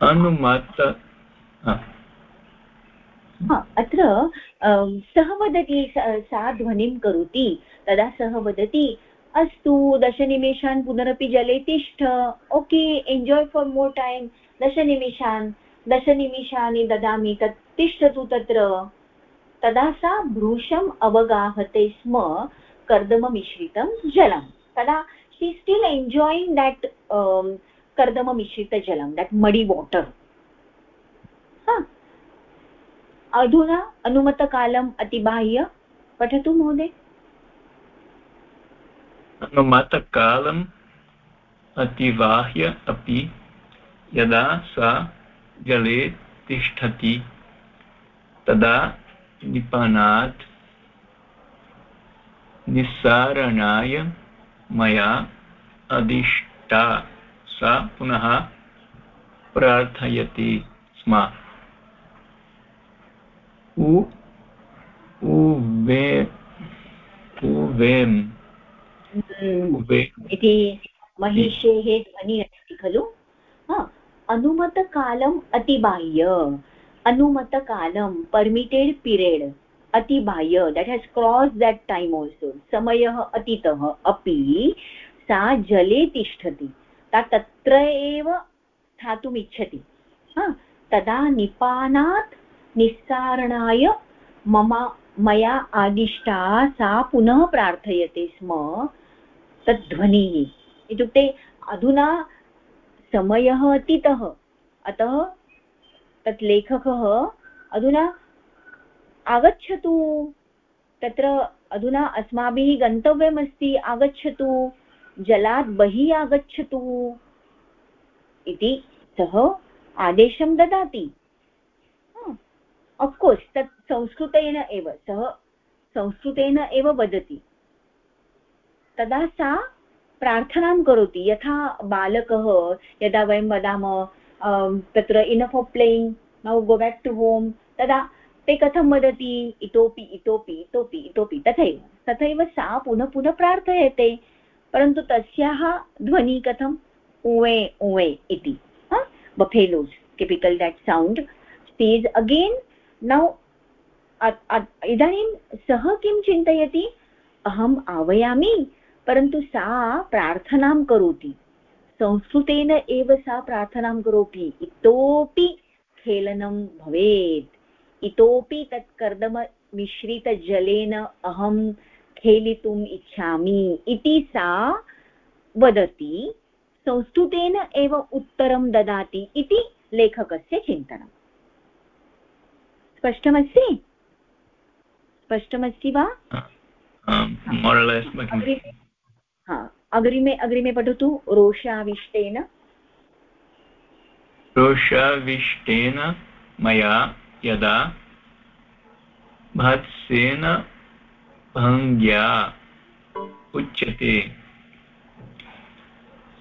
Speaker 4: अनुमत
Speaker 1: अत्र सः वदति, सा ध्वनिं करोति, तदा सः वदति, अस्तु, दशनिमेषान् पुनरपि जले तिष्ठ, okay enjoy for more time दशनिमेषान् दशनिमिषानि ददामि तत् तिष्ठतु तत्र तदा सा भ्रूशम् अवगाहते स्म, कर्दममिश्रितं जलं तदा शी स्टिल् एञ्जायिङ्ग् देट् कर्दममिश्रितजलं देट् मडि वाटर् अधुना अनुमतकालम् अतिबाह्य पठतु महोदय।
Speaker 4: अनुमतकालम् अतिवाह्य अपि यदा सा जले तिष्ठति। तदा निपनात् निस्सारणाय मया अदिष्टा सा पुनः प्रार्थयति स्म। उ उवे उवेम्।
Speaker 1: इति महिषेः ध्वनिः अस्ति खलु? अनुमतकालम् अतिबाह्य। अनुमतकालं permitted period अतिबाह्य। That has cross that time also समयः अतीतः अपि सा जले तिष्ठति। सा तत्र एव स्थातुम् इच्छति तदा निपानात् निस्सारणाय मम, मया आदिष्टा सा पुनः प्रार्थयते स्म तद्ध्वनिः। इत्युक्ते अधुना समयः अतीतः। अतः तत् लेखकः अधुना आगच्छतु। तत्र अधुना अस्माभिः गन्तव्यमस्ति, आगच्छतु। जलात् बहिः आगच्छतु। इति सः आदेशं ददाति। अफ्कोर्स् तत् संस्कृतेन एव, सः संस्कृतेन एव वदति। तदा सा प्रार्थनां करोति। यथा बालकः, यदा वयं वदामः तत्र enough of playing now go back to home तदा ते कथं वदति? इतोपि इतोपि इतोपि इतोपि। तथैव तथैव सा पुनः पुनः प्रार्थयते। परन्तु तस्याः ध्वनिः कथम् उवे उवे इति। Buffaloes typical that sound stage again now इदानीं सः किं चिन्तयति? अहम् आवयामि। परन्तु सा प्रार्थनां करोति। संस्कृतेन एव सा प्रार्थनां करोति। इतोपि खेलनं भवेत्। इतोपि तत् कर्दममिश्रितजलेन अहं खेलितुम् इच्छामि इति सा वदति। संस्कृतेन एव उत्तरं ददाति इति लेखकस्य चिन्तनम्। स्पष्टमस्ति? स्पष्टमस्ति वा? अग्रिमे अग्रिमे पठतु, रोषाविष्टेन।
Speaker 4: रोषाविष्टेन मया यदा भत्सेन भङ्ग्या उच्यते।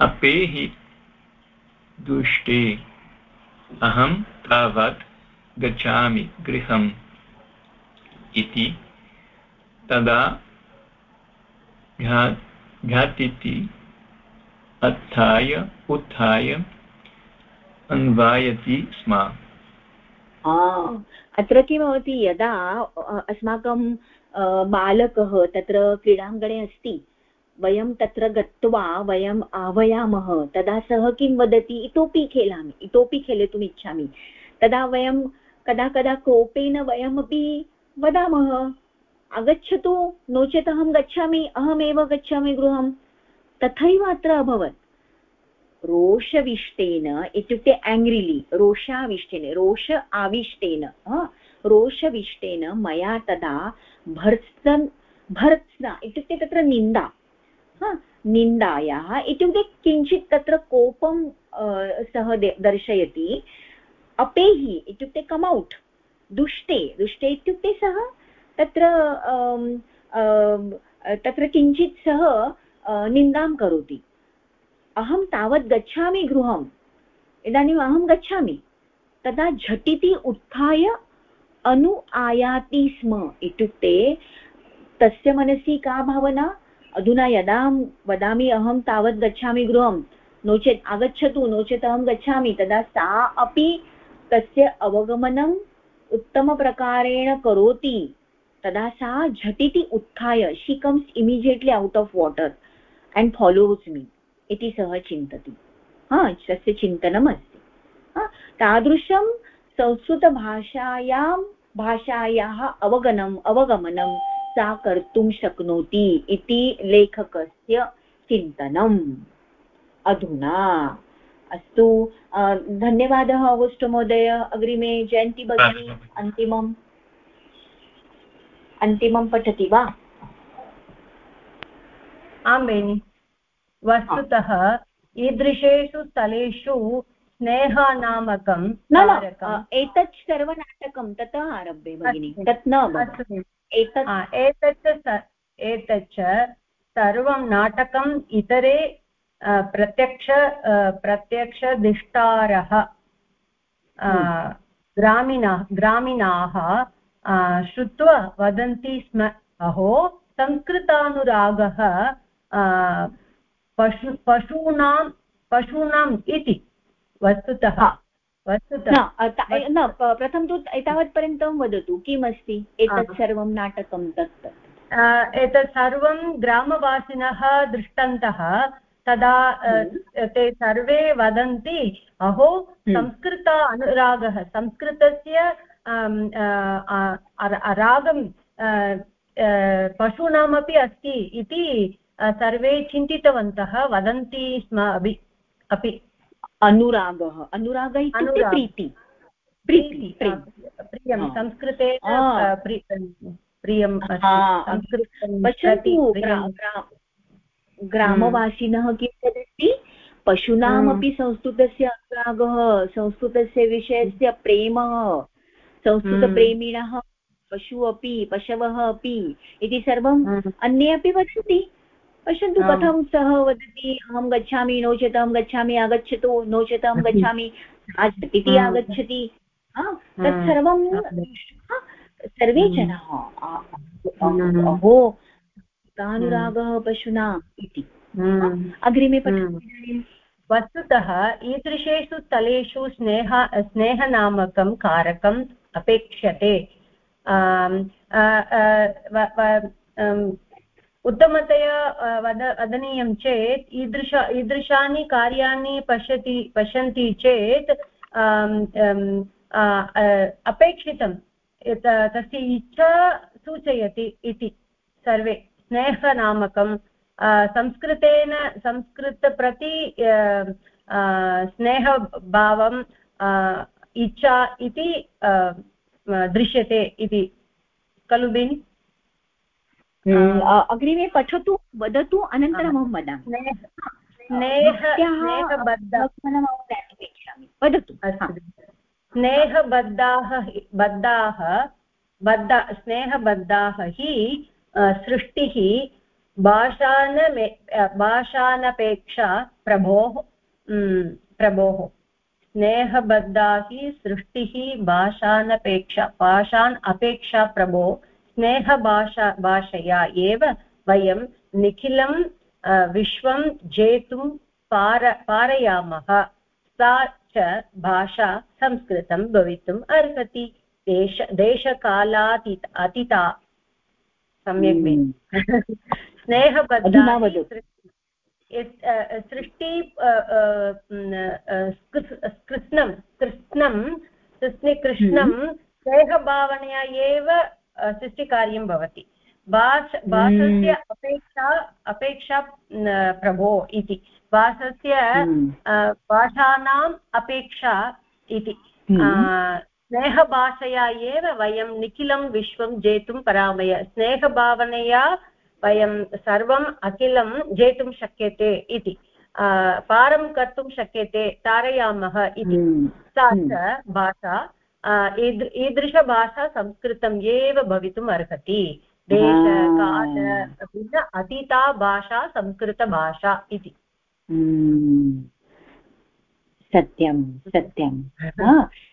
Speaker 4: अपेहि दुष्टे। अहं तावत् गच्छामि गृहम् इति तदा घातिति अत्थाय उत्थाय अन्वायति स्म।
Speaker 1: अत्र किं भवति? यदा अस्माकं बालकः तत्र क्रीडाङ्गणे अस्ति, वयं तत्र गत्वा वयम् आह्वयामः, तदा सः किं वदति? इतोपि खेलामि, इतोपि खेलितुम् इच्छामि। तदा वयं कदा कदा कोपेन वयमपि वदामः। आगच्छतु नो चेत् अहं गच्छामि, अहमेव गच्छामि गृहं। तथैव अत्र अभवत्। रोषविष्टेन इत्युक्ते एङ्ग्रिलि रोषाविष्टेन, रोष आविष्टेन रोषविष्टेन मया तदा भर्त्सन्, भर्त्स्ना, इत्युक्ते तत्र निन्दा निन्दायाः, इत्युक्ते किञ्चित् तत्र कोपं सः दर्शयति। अपेहि, इत्युक्ते कमौट् दुष्टे दुष्टे इत्युक्ते सः तत्र तत्र किञ्चित् सः निन्दां करोति। अहं तावत् गच्छामि गृहम्। इदानीम् अहं गच्छामि। तदा झटिति उत्थाय अनु आयाति स्म इत्युक्ते, तस्य मनसि का भावना? अधुना यदा वदामि अहं तावत् गच्छामि गृहं नो चेत् आगच्छतु, नो चेत् अहं गच्छामि। तदा सा अपि तस्य अवगमनम् उत्तमप्रकारेण करोति। तदा सा झटिति उत्थाय. She comes immediately out of water and follows me इति सः चिन्तति. हा तस्य चिन्तनम् अस्ति तादृशं संस्कृतभाषायां भाषायाः अवगमनम् अवगमनं सा कर्तुं शक्नोति इति लेखकस्य चिन्तनम्. अधुना. अस्तु धन्यवादः अगस्ट् महोदय. अग्रिमे जयन्ती भगिनी. अन्तिमम्. अन्तिमं पठति वा?
Speaker 6: आं बेनि। वस्तुतः ईदृशेषु स्थलेषु स्नेहनामकं
Speaker 1: एतत् सर्वनाटकं ततः आरभ्य भगिनि। तत् न
Speaker 6: एतच्च एतच्च सर्वं नाटकम् इतरे प्रत्यक्ष प्रत्यक्षदिष्टारः ग्रामीणाः ग्रामीणाः श्रुत्वा वदन्ति स्म अहो संस्कृतानुरागः पशु पशूनां पशूनाम् इति वस्तुतः
Speaker 1: वस्तुतः न प्रथमं तु एतावत्पर्यन्तं वदतु किमस्ति एतत् सर्वं नाटकं तत्
Speaker 6: एतत् सर्वं ग्रामवासिनः दृष्टन्तः तदा हम्म। ते सर्वे वदन्ति अहो हम्म। संस्कृत अनुरागः संस्कृतस्य रागं पशूनामपि अस्ति इति सर्वे चिन्तितवन्तः वदन्ति स्म अपि अपि।
Speaker 1: अनुरागः। अनुरागः इत्युक्ते प्रीति।
Speaker 6: प्रीति प्रियं। संस्कृते प्रियं
Speaker 1: पश्यन्तु ग्रामवासिनः किं वदन्ति? पशूनामपि संस्कृतस्य अनुरागः संस्कृतस्य विषयस्य प्रेमः। संस्कृतप्रेमिणः पशु अपि पशवः अपि इति सर्वम् अन्ये अपि वदन्ति। पश्यन्तु कथं सः वदति? अहं गच्छामि नो चेत् अहं गच्छामि आगच्छतु नो चेत् अहं गच्छामि झटिति आगच्छति। तत्सर्वं सर्वे जनाः। अहो तानुरागः पशुना इति। अग्रिमे पठति
Speaker 6: वस्तुतः ईदृशेषु स्थलेषु स्नेह, स्नेहनामकं कारकम् अपेक्ष्यते। उत्तमतया वद, वदनीयं चेत् ईदृश, ईदृशानि कार्याणि पश्यति, पश्यन्ति चेत् अपेक्षितं तस्य इच्छा सूचयति इति सर्वे। स्नेहनामकं संस्कृतेन संस्कृतप्रति स्नेहभावं इच्छा इति दृश्यते इति। खलु बेनि?
Speaker 1: अग्रिमे पठतु वदतु अनन्तरम् अहं वदामि। वदतु।
Speaker 6: स्नेहबद्धाः बद्धाः बद्ध स्नेहबद्धाः हि सृष्टिः भाषानमे भाषानपेक्षा प्रभोः प्रभोः। स्नेहबद्धा हि सृष्टिः भाषानपेक्षा भाषान् अपेक्षा प्रभो स्नेहभाषा भाषया एव वयं निखिलं विश्वं जेतुं पार पारयामः। सा च भाषा संस्कृतं भवितुम् अर्हति। देश देशकालातीत अतीता। सम्यक्। स्नेहबद्धा सृष्टि कृष्णं कृष्णं कृष्णं हम्म। स्नेहभावनया एव सृष्टिकार्यं भवति भाष भाषस्य हम्म। अपेक्षा अपेक्षा प्रभो इति भाषस्य भाषाणाम् अपेक्षा इति स्नेहभाषया एव वयं निखिलं विश्वं जेतुं परामय स्नेहभावनया वयं सर्वम् अखिलं जेतुं शक्यते इति पारं कर्तुं शक्यते तारयामः इति। हम्म, सा च हम्म। भाषा ईदृशभाषा संस्कृतम् एव भवितुम् अर्हति। भिन्न अतीता भाषा संस्कृतभाषा इति।
Speaker 1: हम्म। सत्यं सत्यं।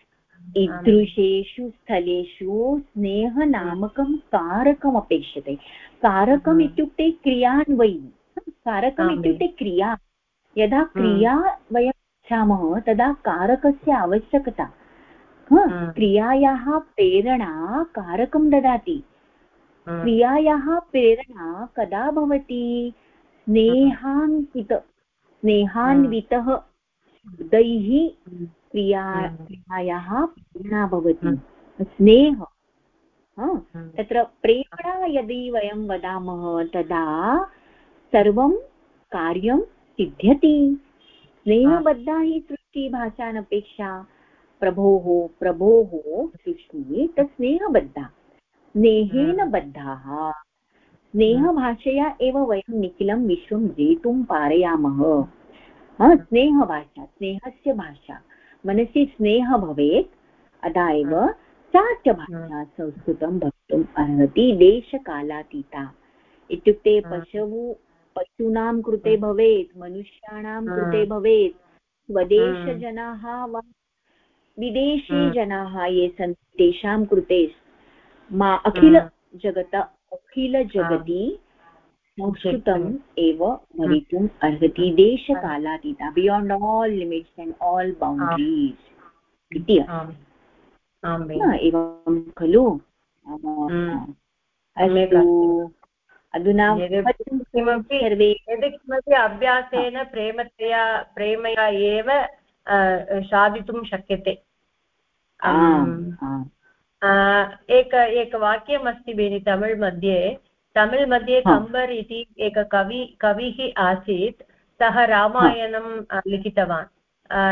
Speaker 1: ईदृशेषु स्थलेषु स्नेहनामकं कारकम् अपेक्षते. कारकम् इत्युक्ते क्रियान्वयी. कारकम् इत्युक्ते क्रिया. यदा क्रिया वयं इच्छामः तदा कारकस्य आवश्यकता. क्रियायाः प्रेरणा कारकं ददाति. क्रियायाः प्रेरणा कदा भवति? स्नेहान्वित स्नेहान्वितः शब्दैः क्रिया क्रियायाः प्रेरणा भवति। स्नेह। तत्र प्रेरणा यदि वयं वदामः तदा सर्वं कार्यं सिद्ध्यति। स्नेहबद्धा हि। सृष्टिभाषानपेक्षा प्रभोः प्रभोः सृष्टिः तत् स्नेहबद्धा। स्नेहेन बद्धाः। स्नेहभाषया एव वयं निखिलं विश्वं जेतुं पारयामः। स्नेहभाषा स्नेहस्य भाषा। मनसि स्नेहः भवेत्। अदा एव सा च भाषा संस्कृतं भवितुम् अर्हति। देशकालातीता। इत्युक्ते पशवु पशूनां कृते भवेत् मनुष्याणां कृते भवेत्। स्वदेशजनाः वा विदेशीजनाः ये सन्ति तेषां कृते मा अखिलजगत अखिलजगति संस्कृतम् एव भवितुम् अर्हति देशकालातीता. Beyond all limits and all boundaries इति एवं खलु?
Speaker 6: हम्म।
Speaker 1: अधुना
Speaker 6: किमपि यद् किमपि अभ्यासेन प्रेमतया प्रेमया एव साधितुं शक्यते. एक एकवाक्यम् अस्ति बेनि तमिळ् मध्ये. तमिळ् मध्ये। कम्बर् इति एक कवि कविः आसीत् सः रामायणं लिखितवान्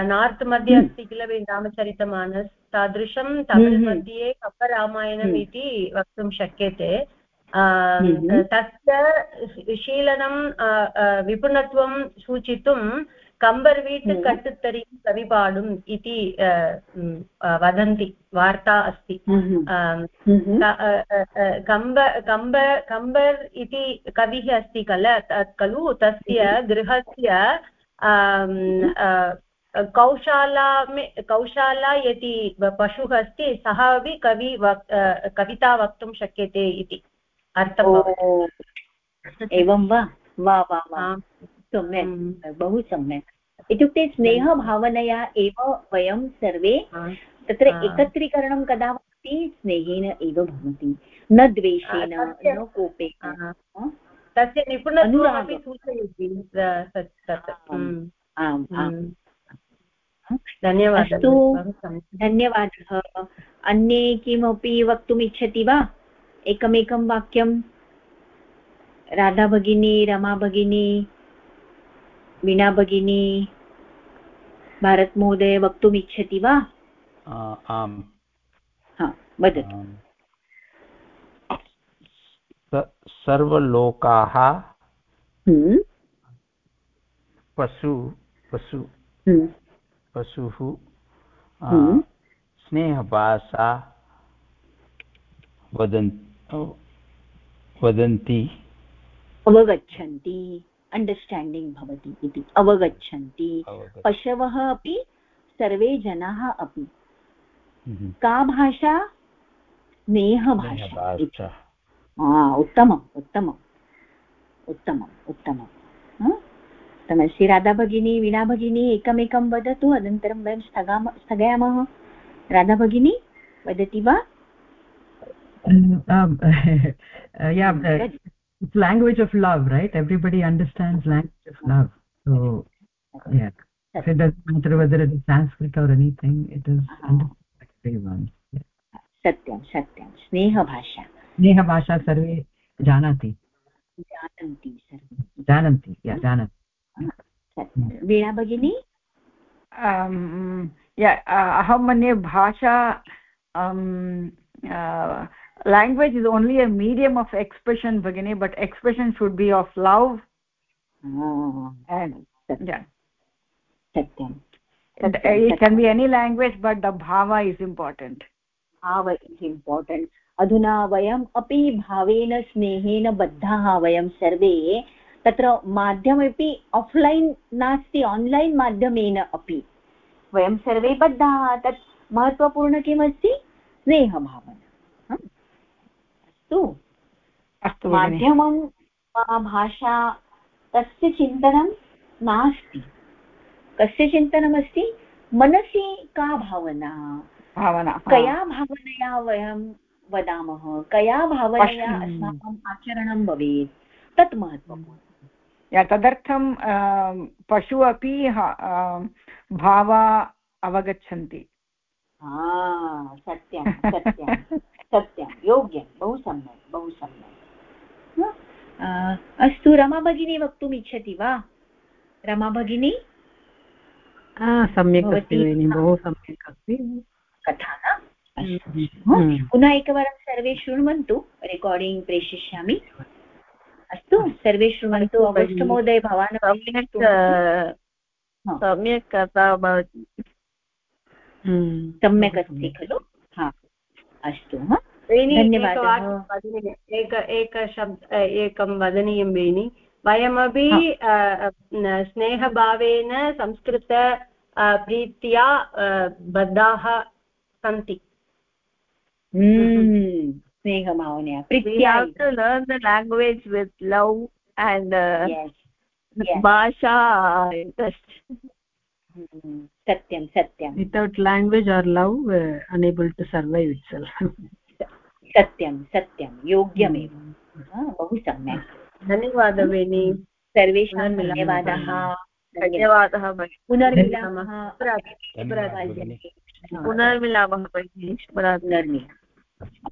Speaker 6: नार्त् मध्ये
Speaker 1: हम्म।
Speaker 6: अस्ति किल रामचरितमानस् तादृशं तमिळ्
Speaker 1: हम्म।
Speaker 6: मध्ये कम्बरामायणम्
Speaker 1: हम्म।
Speaker 6: इति वक्तुं शक्यते
Speaker 1: हम्म।
Speaker 6: तस्य शीलनं अ, सूचितुं कम्बर्वीट्
Speaker 1: हम्म।
Speaker 6: कट्टुत्तरि कविपाडुम् इति वदन्ति वार्ता अस्ति कम्ब कम्ब कम्बर् इति कविः अस्ति कल त- खलु तस्य गृहस्य कौशाला मे- कौशाला यदि पशुः अस्ति सः अपि कवि वक् कविता वक्तुं शक्यते इति अर्थं
Speaker 1: एवं वा वा वा. सम्यक्
Speaker 6: हम्म.
Speaker 1: बहु सम्यक्। इत्युक्ते स्नेहभावनया एव वयं सर्वे तत्र एकत्रीकरणं कदा भवति? स्नेहेन एव भवति। न द्वेषेण
Speaker 6: आ,
Speaker 1: न कोपेन।
Speaker 6: तस्य
Speaker 1: अनुरागः।
Speaker 6: सूचयति
Speaker 1: आम्,
Speaker 6: हम्म.
Speaker 1: आम्
Speaker 6: हम्म. धन्यवादः।
Speaker 1: अस्तु। धन्यवादः। अन्ये किमपि वक्तुम् इच्छति वा? एकमेकं वाक्यं? राधा भगिनी रमा भगिनी। वीणा भगिनी भारतमहोदय वक्तुम् इच्छति वा?
Speaker 5: आम्।
Speaker 1: हा वदतु।
Speaker 5: सर्वलोकाः
Speaker 1: हम्म,
Speaker 5: पशु पशु
Speaker 1: हम्म,
Speaker 5: पशुः
Speaker 1: हम्म।
Speaker 5: स्नेहभाषा वदन् वदन्ति।
Speaker 1: अवगच्छन्ति। अण्डर्स्टाण्डिङ्ग् भवति इति अवगच्छन्ति। पशवः अपि सर्वे जनाः अपि।
Speaker 5: हम्म।
Speaker 1: का भाषा? स्नेहभाषा उत्तमम् उत्तमम्। उत्तमम् उत्तमं हा? उत्तमस्ति राधा भगिनी वीणा भगिनी एकमेकं वदतु अनन्तरं वयं स्थगाम स्थगयामः। राधा भगिनी वदति वा?
Speaker 2: Um, um, yeah,
Speaker 1: Hmm,
Speaker 2: uh,
Speaker 1: good.
Speaker 2: it's language of love, right? Everybody understands language of love. So, yeah. So it doesn't matter whether it is Sanskrit or anything, it is
Speaker 1: Ah.
Speaker 2: understood by everyone. Yeah.
Speaker 1: सत्यं सत्यं स्नेहभाषा
Speaker 2: स्नेहभाषा सर्वे जानाति
Speaker 1: जानन्ति सर्वे
Speaker 2: जानन्ति या जानन्ति
Speaker 1: सत्यं वीणा भगिनी
Speaker 3: um, yeah uh, um, uh, language is only a medium of expression bagini but expression should be of love
Speaker 1: Ah,
Speaker 3: and yeah
Speaker 1: सत्यं
Speaker 3: it, can be any language but the bhava is important
Speaker 1: bhava is important अधुना वयम् अपि भावेन स्नेहेन बद्धाः वयं सर्वे तत्र माध्यमपि offline नास्ति online माध्यमेन अपि वयं सर्वे बद्धाः तत् महत्त्वपूर्ण किमस्ति स्नेहभावना हा? अस्तु।
Speaker 3: अस्तु
Speaker 1: माध्यमं वा भाषा तस्य चिन्तनं नास्ति। कस्य चिन्तनमस्ति? मनसि का भावना?
Speaker 3: भावना.
Speaker 1: कया भावनया वयं वदामः? कया भावनया अस्माकम् आचरणं भवेत्? तत् महत्त्वपूर्णम्।
Speaker 3: या तदर्थं पशु अपि भावा अवगच्छन्ति।
Speaker 1: सत्यं सत्यं। सत्यं योग्यं बहु सम्यक् बहु सम्यक्। ह? अस्तु रमा भगिनी वक्तुम् इच्छति वा? रमा भगिनी?
Speaker 8: सम्यक् अस्ति बहु सम्यक् अस्ति।
Speaker 1: कथा न?
Speaker 8: हम्म।
Speaker 1: पुनः एकवारं सर्वे शृण्वन्तु रेकार्डिङ्ग् प्रेषयिष्यामि अस्तु सर्वे शृण्वन्तु अगस्ट् महोदय भवान्
Speaker 6: सम्यक् कथा भवति।
Speaker 8: हम्म,
Speaker 1: सम्यक् अस्ति खलु। अस्तु धन्यवादः।
Speaker 6: एक एक शब्द एकं वदनीयं बेनि। वयमपि स्नेहभावेन संस्कृत प्रीत्या बद्धाः सन्ति।
Speaker 1: हम्म, स्नेहभावनया प्रीत्या
Speaker 6: to learn the language with love
Speaker 1: सत्यं सत्यं।
Speaker 8: Without language or love uh, unable to survive itself.
Speaker 1: सत्यं सत्यं योग्यमेव। हा, बहु सम्यक्।
Speaker 6: धन्यवादः भगिनी
Speaker 1: सर्वेषां धन्यवादाः।
Speaker 6: धन्यवादः
Speaker 1: पुनर्मिलामः। हा,
Speaker 6: पुनर्मिलामः भगिनी
Speaker 1: पुनर्मिलामः।